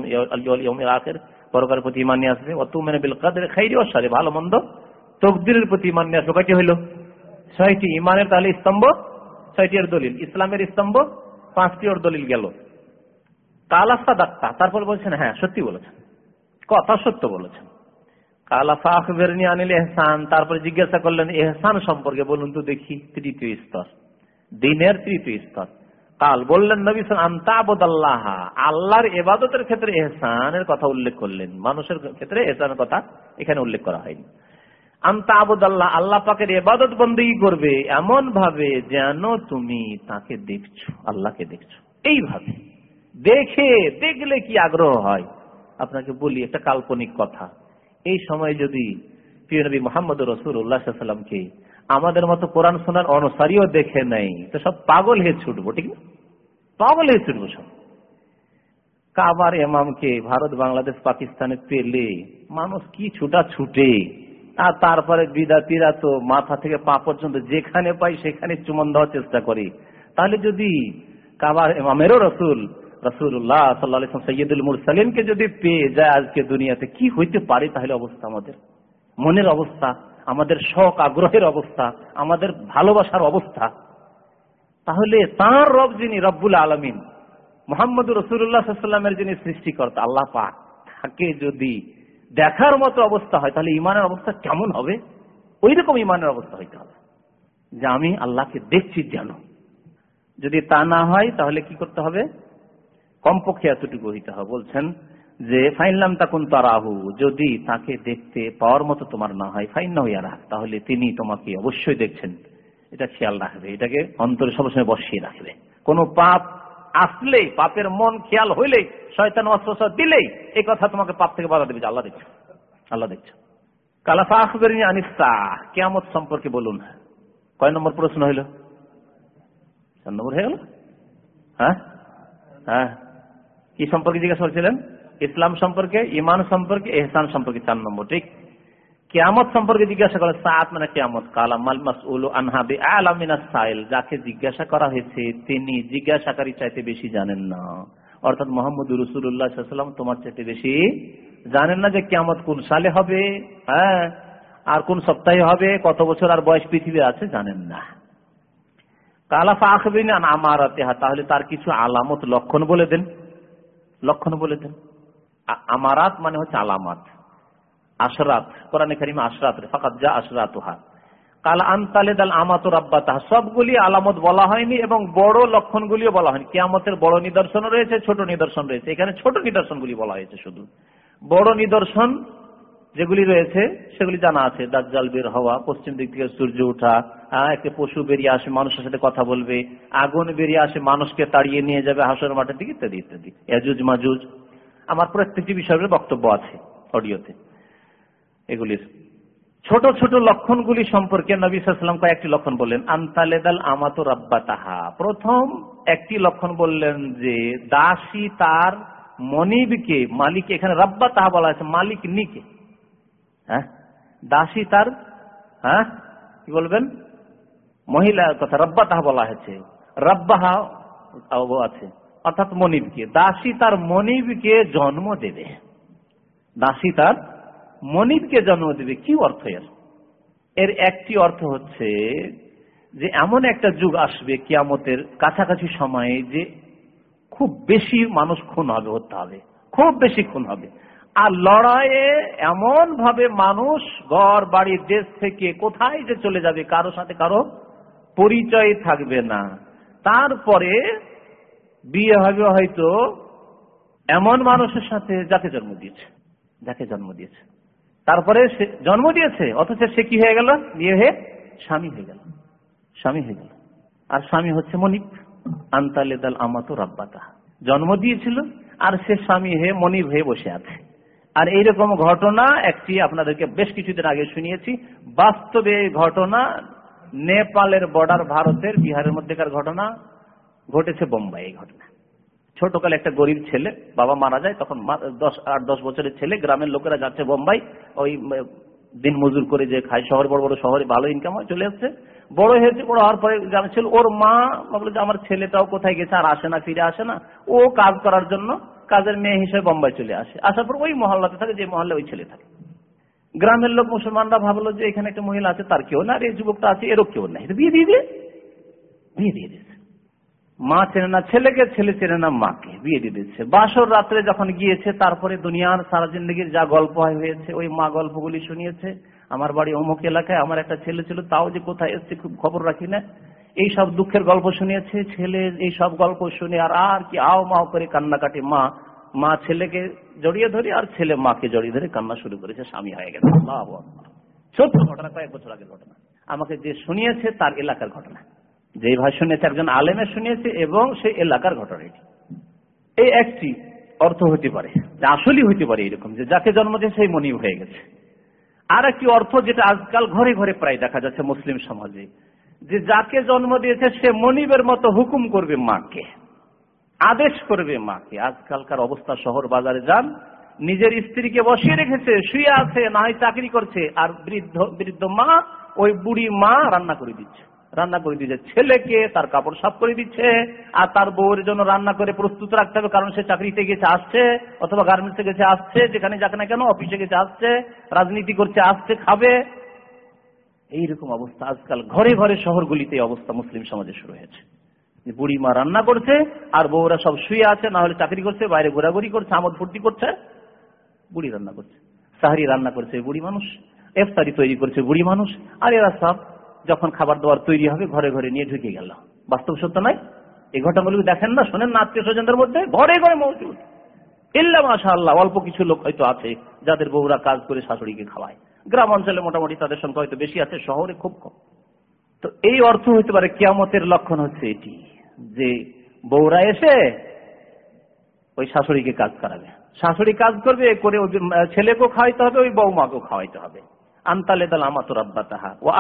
পরকালের প্রতি ইমান নিয়ে আসবে, ওয়া তুমিনা বিল কদরি খাইরি ওয়া শাররি ভালো মন্দ তকদিরের প্রতি ঈমান নিয়ে আসবে। কয়টি হইল? ছয়টি। ইমানের তাহলে স্তম্ভ ছয়টি এর দলিল। ইসলামের স্তম্ভ পাঁচটি ওর দলিল গেল। কালাফা দাক্তা, তারপর বলছেন হ্যাঁ সত্যি বলেছেন। কথা সত্য বলেছেন। কালাফা আখবেরনি আনিল এহসান তারপরে জিজ্ঞাসা করলেন এহসান সম্পর্কে বলুন তো দেখি, তৃতীয় স্তর। দিনের তৃতীয় স্তর। কাল বললেন নবী আল্লাহ আল্লাহর এবাদতের ক্ষেত্রে এহসানের কথা উল্লেখ করলেন। মানুষের ক্ষেত্রে এহসানের কথা এখানে উল্লেখ করা হয়নি। আন্তা আবুদাল্লাহ, আল্লাহ পাকের এবাদত বন্দী করবে এমন ভাবে যেন তুমি তাকে দেখছ, আল্লাহকে দেখছ। এইভাবে। দেখে, দেখলে কি আগ্রহ হয়? আপনাকে বলি একটা কাল্পনিক কথা। এই সময় যদি প্রিয় নবী মোহাম্মদ রসুল উল্লাহামকে আমাদের মতো কোরআন শোনার অনুসারীও দেখে নেই, তো সব পাগল হয়ে ছুটবো, ঠিক না? পাগল হয়ে ছুটবো সব। কাবার এমামকে ভারত, বাংলাদেশ, পাকিস্তানে পেলে মানুষ কি ছুটা ছুটে আর তারপরে বিদাতিরা তো মাথা থেকে পা পর্যন্ত যেখানে পাই সেখানে চুমন দেওয়ার চেষ্টা করি। তাহলে যদি কাবার এমামেরও রসুল রসুল্লাহ সাল্লাহ সৈয়দুল মুরসালিমকে যদি পেয়ে যায় আজকে দুনিয়াতে, কি হইতে পারে তাহলে অবস্থা আমাদের? মনের অবস্থা, আমাদের শখ, আগ্রহের অবস্থা, আমাদের ভালোবাসার অবস্থা। তাহলে তার রব যিনি রব্বুল আলমিন মোহাম্মদ রসুল্লাহামের যিনি সৃষ্টিকর্তা, আল্লাহ পাক, তাকে যদি দেখার মতো অবস্থা হয়, তাহলে ইমানের অবস্থা কেমন হবে? ওই রকম ইমানের অবস্থা হইতে হবে। যে আমি আল্লাহকে দেখছি যেন। যদি তা না হয়, তাহলে কি করতে হবে? কমপক্ষে এতটুকু হইতে হবে। বলছেন যে ফাইনলাম তাকুন তারাহু যদি তাকে দেখতে পাওয়ার মতো তোমার না হয়, ফাইন না হইয়া রাখ তাহলে তিনি তোমাকে অবশ্যই দেখছেন। এটা খেয়াল রাখবে। এটাকে অন্তরে সবসময় বসিয়ে রাখবে। কোনো পাপ আসলেই পাপের মন খেয়াল হইলেই শয়তান অস্ত্র দিলেই এই কথা তোমাকে পাপ থেকে বাধা দেবে যে আল্লাহ দেখছ। আল্লাহ দেখছ। কালাফা আখবরিনী আনিস্তা কেমত সম্পর্কে বলুন। কয় নম্বর প্রশ্ন হইল? চার নম্বর হয়ে গেল? হ্যাঁ? হ্যাঁ। কি সম্পর্কে জিজ্ঞাসা করছিলেন? ইসলাম সম্পর্কে ইমান সম্পর্কে, এহসান সম্পর্কে চার নম্বর, ঠিক? কেয়ামত সম্পর্কে জিজ্ঞাসা করা সাত মানে কেয়ামত। কালামাল মাসউল আনহাবি আলামিনা সাইল। যাকে জিজ্ঞাসা করা হয়েছে, তিনি জিজ্ঞাসাকারী চাইতে বেশি জানেন না। অর্থাৎ মোহাম্মদ রসুল্লাহাম তোমার চাইতে বেশি জানেন না যে কেয়ামত কোন সালে হবে হ্যাঁ? আর কোন সপ্তাহে হবে, কত বছর আর বয়স পৃথিবী আছে জানেন না। কালাফা আখবিন আমার তাহলে তার কিছু আলামত লক্ষণ বলে দেন। লক্ষণ বলে দেন। আমারাত মানে হচ্ছে আলামাত। আশরাত, কোরআনে কারিমে আশরাত ফাকাত যা আশরাত কালা আনতালে দাল আমাত রাব্বাতাহ, সবগুলি আলামত বলা হয়নি এবং বড় লক্ষণগুলিও বলা হয়নি। কিয়ামতের বড় নিদর্শন রয়েছে, ছোট নিদর্শন রয়েছে। এখানে ছোট নিদর্শনগুলি বলা হয়েছে শুধু। বড় নিদর্শন যেগুলি রয়েছে, সেগুলি জানা আছে। দাজ্জাল বের হওয়া, পশ্চিম দিক থেকে সূর্য ওঠা একটা পশু বেরিয়ে আসে, মানুষের সাথে কথা বলবে, আগুন বেরিয়ে আসে, মানুষকে তাড়িয়ে নিয়ে যাবে হাসর মাঠের দিকে, ইত্যাদি ইত্যাদি। এজুজ মাজুজ আমার প্রত্যেকটি বিষয়ের বক্তব্য আছে, অডিওতে। এগুলির ছোট ছোট লক্ষণগুলি সম্পর্কে নবী সাল্লাম কয়েকটি লক্ষণ বললেন, আন্তালেদাল আমাতো রাব্বা তাহা প্রথম একটি লক্ষণ বললেন যে, দাসী তার মনিবকে মালিক এখানে রাব্বা তাহা বলা আছে মালিক নিকে হ্যাঁ? দাসী তার হ্যাঁ? কি বলবেন? মহিলার কথা রব্বা তাহা বলা হয়েছে। রব্বাহা আছে, অর্থাৎ মনিবকে। দাসী তার মনিবকে জন্ম দেবে। দাসী তার মনিবকে জন্ম দেবে কি অর্থ এর? এর একটি অর্থ হচ্ছে যে এমন একটা যুগ আসবে কিয়ামতের কাছাকাছি সময়ে যে খুব বেশি মানুষ খুন হবে হতে হবে। খুব বেশি খুন হবে। আর লড়াইয়ে এমন ভাবে মানুষ ঘর, বাড়ি, দেশ থেকে কোথায় যে চলে যাবে কারও সাথে কারও পরিচয় থাকবে না। তারপরে বিয়ে হবে হয়তো এমন মানুষের সাথে যাকে জন্ম দিয়েছে, যাকে জন্ম দিয়েছে। তারপরে সে জন্ম দিয়েছে, অথচ সে কি হয়ে গেল? বিয়ে হয়ে স্বামী হয়ে গেল। স্বামী হয়ে গেল। আর স্বামী হচ্ছে মনিপ আন্তালেদাল আমাতো রাব্বাতা জন্ম দিয়েছিল, আর সে স্বামী হয়ে মনিব হয়ে বসে আছে। আর এইরকম ঘটনা একটি আপনাদেরকে বেশ কিছুদিন আগে শুনিয়েছি। বাস্তবে ঘটনা নেপালের বর্ডার ভারতের বিহারের মধ্যেকার ঘটনা ঘটেছে বোম্বাই এই ঘটনা। ছোটকালে একটা গরিব ছেলে, বাবা মারা যায়, তখন দশ, আট, দশ বছরের ছেলে, গ্রামের লোকেরা যাচ্ছে বোম্বাই, ওই দিন মজুর করে যে খায়, শহর, বড় বড় শহরে ভালো ইনকাম হয়, চলে আসছে। বড় হয়েছে, বড় হওয়ার পরে গ্রামের ছেলে, ওর মা ভাবলো যে আমার ছেলেটাও কোথায় গেছে, আর আসে না, ফিরে আসে না। ও কাজ করার জন্য কাজের মেয়ে হিসেবে বোম্বাই চলে আসে। আসার পর ওই মহল্লাতে থাকে, যে মহল্লা ওই ছেলে থাকে। গ্রামের লোক মুসলমানরা ভাবলো যে এখানে একটা মহিলা আছে, তার কেউ না, আর এই যুবকটা আছে, এরও কেউ নাই। বিয়ে দিয়ে দিয়ে বিয়ে দিয়ে দিয়েছে মা চেনে না ছেলেকে, ছেলে চেনে না মাকে। বিয়ে দিয়ে দিচ্ছে বাসর রাত্রে যখন গিয়েছে, তারপরে দুনিয়ার সারা জিন্দগির যা গল্প হয়েছে, ওই মা গল্পগুলি শুনিয়েছে। আমার বাড়ি অমুক এলাকায়, আমার একটা ছেলে ছিল, তাও যে কোথায় এসছে খুব খবর রাখি না। এই সব দুঃখের গল্প শুনিয়েছে, ছেলে এই সব গল্প শুনে আর আর কি আও মাও করে কান্নাকাটি মা মা ছেলেকে জড়িয়ে ধরে আর ছেলে মাকে জড়িয়ে ধরে কান্না শুরু করেছে, স্বামী হয়ে গেছে। সত্য ঘটনা কয়েক বছর আগের ঘটনা। আমাকে যে শুনিয়েছে তার এলাকার ঘটনা। যে ভাই শুনেছে একজন আলেমে শুনিয়েছে এবং সেই এলাকার ঘটনা এটি। এই একটি অর্থ হতে পারে আসলেই হতে পারে এরকম, যে যাকে জন্ম দিয়ে সেই মনিব হয়ে গেছে। আর একটি অর্থ যেটা আজকাল ঘরে ঘরে প্রায় দেখা যাচ্ছে মুসলিম সমাজে, যে যাকে জন্ম দিয়েছে সে মনিবের মতো হুকুম করবে মাকে, আদেশ করবে মাকে। আজকালকার অবস্থা শহর বাজারে যান, নিজের স্ত্রীকে বসিয়ে রেখেছে, শুয়ে আছে, না হয় চাকরি করছে, আর বৃদ্ধ বৃদ্ধ মা ওই বুড়ি মা রান্না করে দিচ্ছে। রান্না করে দিচ্ছে ছেলেকে তার কাপড় সাফ করে দিচ্ছে, আর তার বউয়ের জন্য রান্না করে প্রস্তুত রাখতে হবে, কারণ সে চাকরিতে গেছে, আসছে, অথবা গার্মেন্টসে গেছে, আসছে, যেখানে যাক না কেন, অফিসে গেছে, আসছে, রাজনীতি করছে, আসছে, খাবে। এইরকম অবস্থা আজকাল। ঘরে ঘরে শহরগুলিতে অবস্থা মুসলিম সমাজে শুরু হয়েছে। বুড়ি মা রান্না করছে, আর বউরা সব শুয়ে আছে, না হলে চাকরি করছে, বাইরে ঘোরাঘুরি করছে, আমদ ফুর্তি করছে, বুড়ি রান্না করছে। সাহারি রান্না করছে, বুড়ি মানুষ। এফতারি তৈরি করছে, বুড়ি মানুষ। আর এরা সব যখন খাবার দাবার তৈরি হবে, ঘরে ঘরে নিয়ে ঢুকে গেল। বাস্তব সত্য নয়? এই ঘটনাগুলো দেখেন না? শোনেন না আত্মীয় স্বজনদের মধ্যে? ঘরে ঘরে মৌজুদ। ইল্লা মাসা আল্লাহ অল্প কিছু লোক হয়তো আছে যাদের বউরা কাজ করে শাশুড়িকে খাওয়ায়। গ্রাম অঞ্চলে মোটামুটি তাদের সংখ্যা হয়তো বেশি আছে, শহরে খুব কম। তো এই অর্থ হইতে পারে কিয়ামতের লক্ষণ হচ্ছে এটি, যে বউরা এসে ওই শাশুড়িকে কাজ করাবে। শাশুড়ি কাজ করবে, করে ছেলেকেও খাওয়াইতে হবে, ওই বৌমাকেও খাওয়াইতে হবে। আমাতুর ও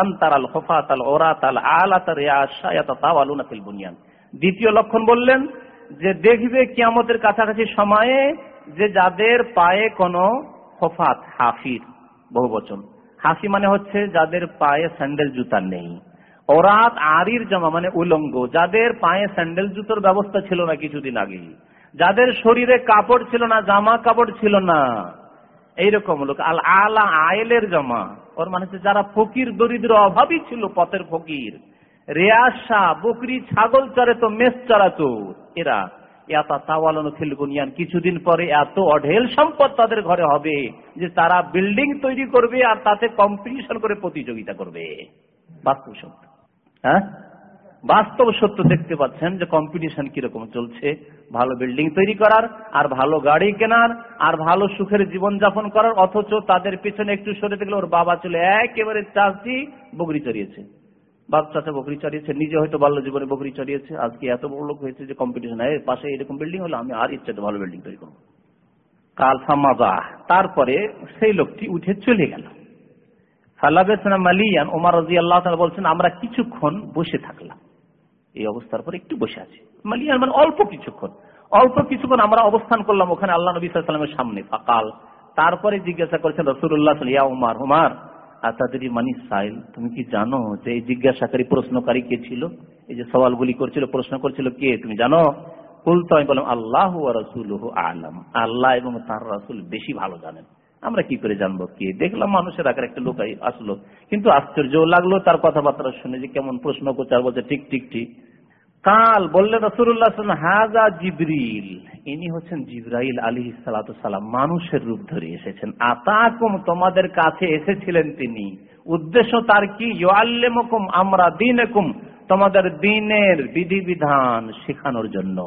দ্বিতীয় লক্ষণ বললেন যে দেখবে কিয়ামতের কাছাকাছি সময়ে যে যাদের পায়ে কোনো হফাত, হাফির বহু বচন হাফি মানে হচ্ছে যাদের পায়ে স্যান্ডেল জুতা নেই। ওরাত আরির জমা মানে উলঙ্গ, যাদের পায়ে স্যান্ডেল জুতোর ব্যবস্থা ছিল না কিছুদিন আগে যাদের শরীরে কাপড় ছিল না, জামা কাপড় ছিল না। এইরকম লোক, আল আলা আয়েলের জমা। ওর মানে যারা ফকির, দরিদ্র অভাবই ছিল, পথের ফকির। রেয়াসা বকরি, ছাগল চড়ে তো, মেষ চড়াতো এরা কিছুদিন পরে এত অঢেল সম্পদ তাদের ঘরে হবে যে তারা বিল্ডিং তৈরি করবে আর তাতে কম্পিটিশন করে প্রতিযোগিতা করবে। বাস্তব সত্য। হ্যাঁ? বাস্তব সত্য দেখতে পাচ্ছেন যে কম্পিটিশন কীরকম চলছে। ভালো বিল্ডিং তৈরি করার, আর ভালো গাড়ি কেনার, আর ভালো সুখের জীবন যাপন করার, অথচ তাদের পেছনে একটু সরে দেখলে ওর বাবা চলে একেবারে চাষি বকরি চড়িয়েছে। বাপ চাষা বকরি চড়িয়েছে, নিজে হয়তো বাল্য জীবনে বকরি চড়িয়েছে, আজকে এত বড় লোক হয়েছে যে কম্পিটিশন পাশে এরকম বিল্ডিং হলো, আমি আর ইচ্ছাতে ভালো বিল্ডিং তৈরি করব। কাল সামাজা তারপরে সেই লোকটি উঠে চলে গেল। ফালাবেসনা মালিয়ান ওমর রাজি আল্লাহ বলছেন, আমরা কিছুক্ষণ বসে থাকলাম। এই অবস্থার পর একটু বসে আছি। মালিয়ান মানে অল্প কিছুক্ষণ। অল্প কিছুক্ষণ আমরা অবস্থান করলাম ওখানে আল্লাহ নবী সাল্লামের সামনে। ফাকাল। তারপরে জিজ্ঞাসা করেছেন রসুল্লাহ ইয়া উমার হুমার আতাদি মানি সাইল? তুমি কি জানো যে এই জিজ্ঞাসাকারী প্রশ্নকারী কে ছিল? এই যে সওয়ালগুলি করছিল, প্রশ্ন করছিল কে? তুমি জানো? কুল তো আমি বললাম, আল্লাহ আলম। আল্লাহ এবং তার রসুল বেশি ভালো জানেন। আমরা কি করে জানব কে? দেখলাম মানুষের আকার একটা লোক আসলো। কিন্তু আশ্চর্য লাগল তার কথাবার্তা শুনে যে কেমন প্রশ্ন করছে বলছে, ঠিক ঠিক ঠিক। কাল বললেন রসুল্লাহ হাজা জিবরিল। ইনি হচ্ছেন জিব্রাইল আলী সালাম, মানুষের রূপ ধরে এসেছেন। আতাকুম, তোমাদের কাছে এসেছিলেন তিনি। উদ্দেশ্য তার কি? আমরা দিনকুম, তোমাদের দিনের বিধিবিধান শেখানোর জন্য।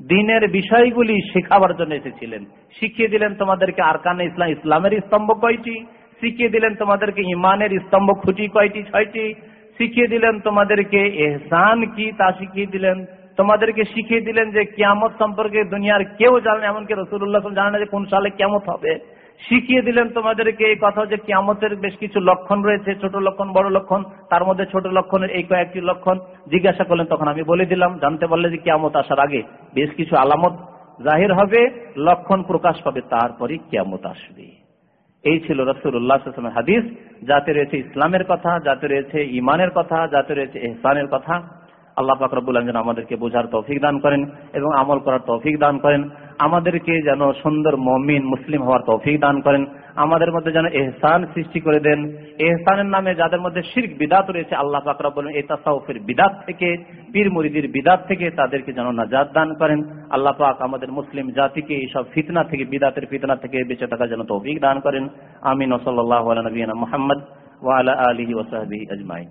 দিনের বিষয়গুলি শেখাবার জন্য এসেছিলেন। শিখিয়ে দিলেন তোমাদেরকে আরকান ইসলাম ইসলামের স্তম্ভ কয়টি? শিখিয়ে দিলেন তোমাদেরকে ইমানের স্তম্ভ খুঁটি কয়টি, ছয়টি? শিখিয়ে দিলেন তোমাদেরকে এহসান কি তা শিখিয়ে দিলেন। তোমাদেরকে শিখিয়ে দিলেন যে কিয়ামত সম্পর্কে দুনিয়ার কেউ জানে এমনকি রসুল্লাহ জানে না যে কোন সালে কেমত হবে। শিখিয়ে দিলেন তোমাদেরকে এই কথা যে কিয়ামতের বেশ কিছু লক্ষণ রয়েছে, ছোট লক্ষণ, বড় লক্ষণ, তার মধ্যে ছোট লক্ষণের এই কয়েকটি লক্ষণ জিজ্ঞাসা করলেন, তখন আমি বলে দিলাম, জানতে পারলে যে কিয়ামত আসার আগে বেশ কিছু আলামত জাহির হবে, লক্ষণ প্রকাশ পাবে তারপরে কিয়ামত আসবে। এই ছিল রসুল্লাহ হাদিস, যাতে রয়েছে ইসলামের কথা, যাতে রয়েছে ইমানের কথা, যাতে রয়েছে এহসানের কথা। আল্লাহ ফাকরাবুল যেন আমাদেরকে বোঝার তৌফিক দান করেন এবং আমল করার তৌফিক দান করেন। আমাদেরকে যেন সুন্দর মমিন মুসলিম হওয়ার তৌফিক দান করেন। আমাদের মধ্যে যেন এহসান সৃষ্টি করে দেন। এহসানের নামে যাদের মধ্যে শির্ক, বিদাত রয়েছে, আল্লাহ পাকরা বলেন এই তাসাউফের বিদাত থেকে, পীর মুরিদির বিদাত থেকে তাদেরকে যেন নাজাদ দান করেন। আল্লাহ পাক আমাদের মুসলিম জাতিকে এইসব ফিতনা থেকে, বিদাতের ফিতনা থেকে বেঁচে থাকা যেন তৌফিক দান করেন। আমিন। ওসল্লাহ নবীনা মোহাম্মদ ওয়ালা আলহি ওসাহাবি আজমাই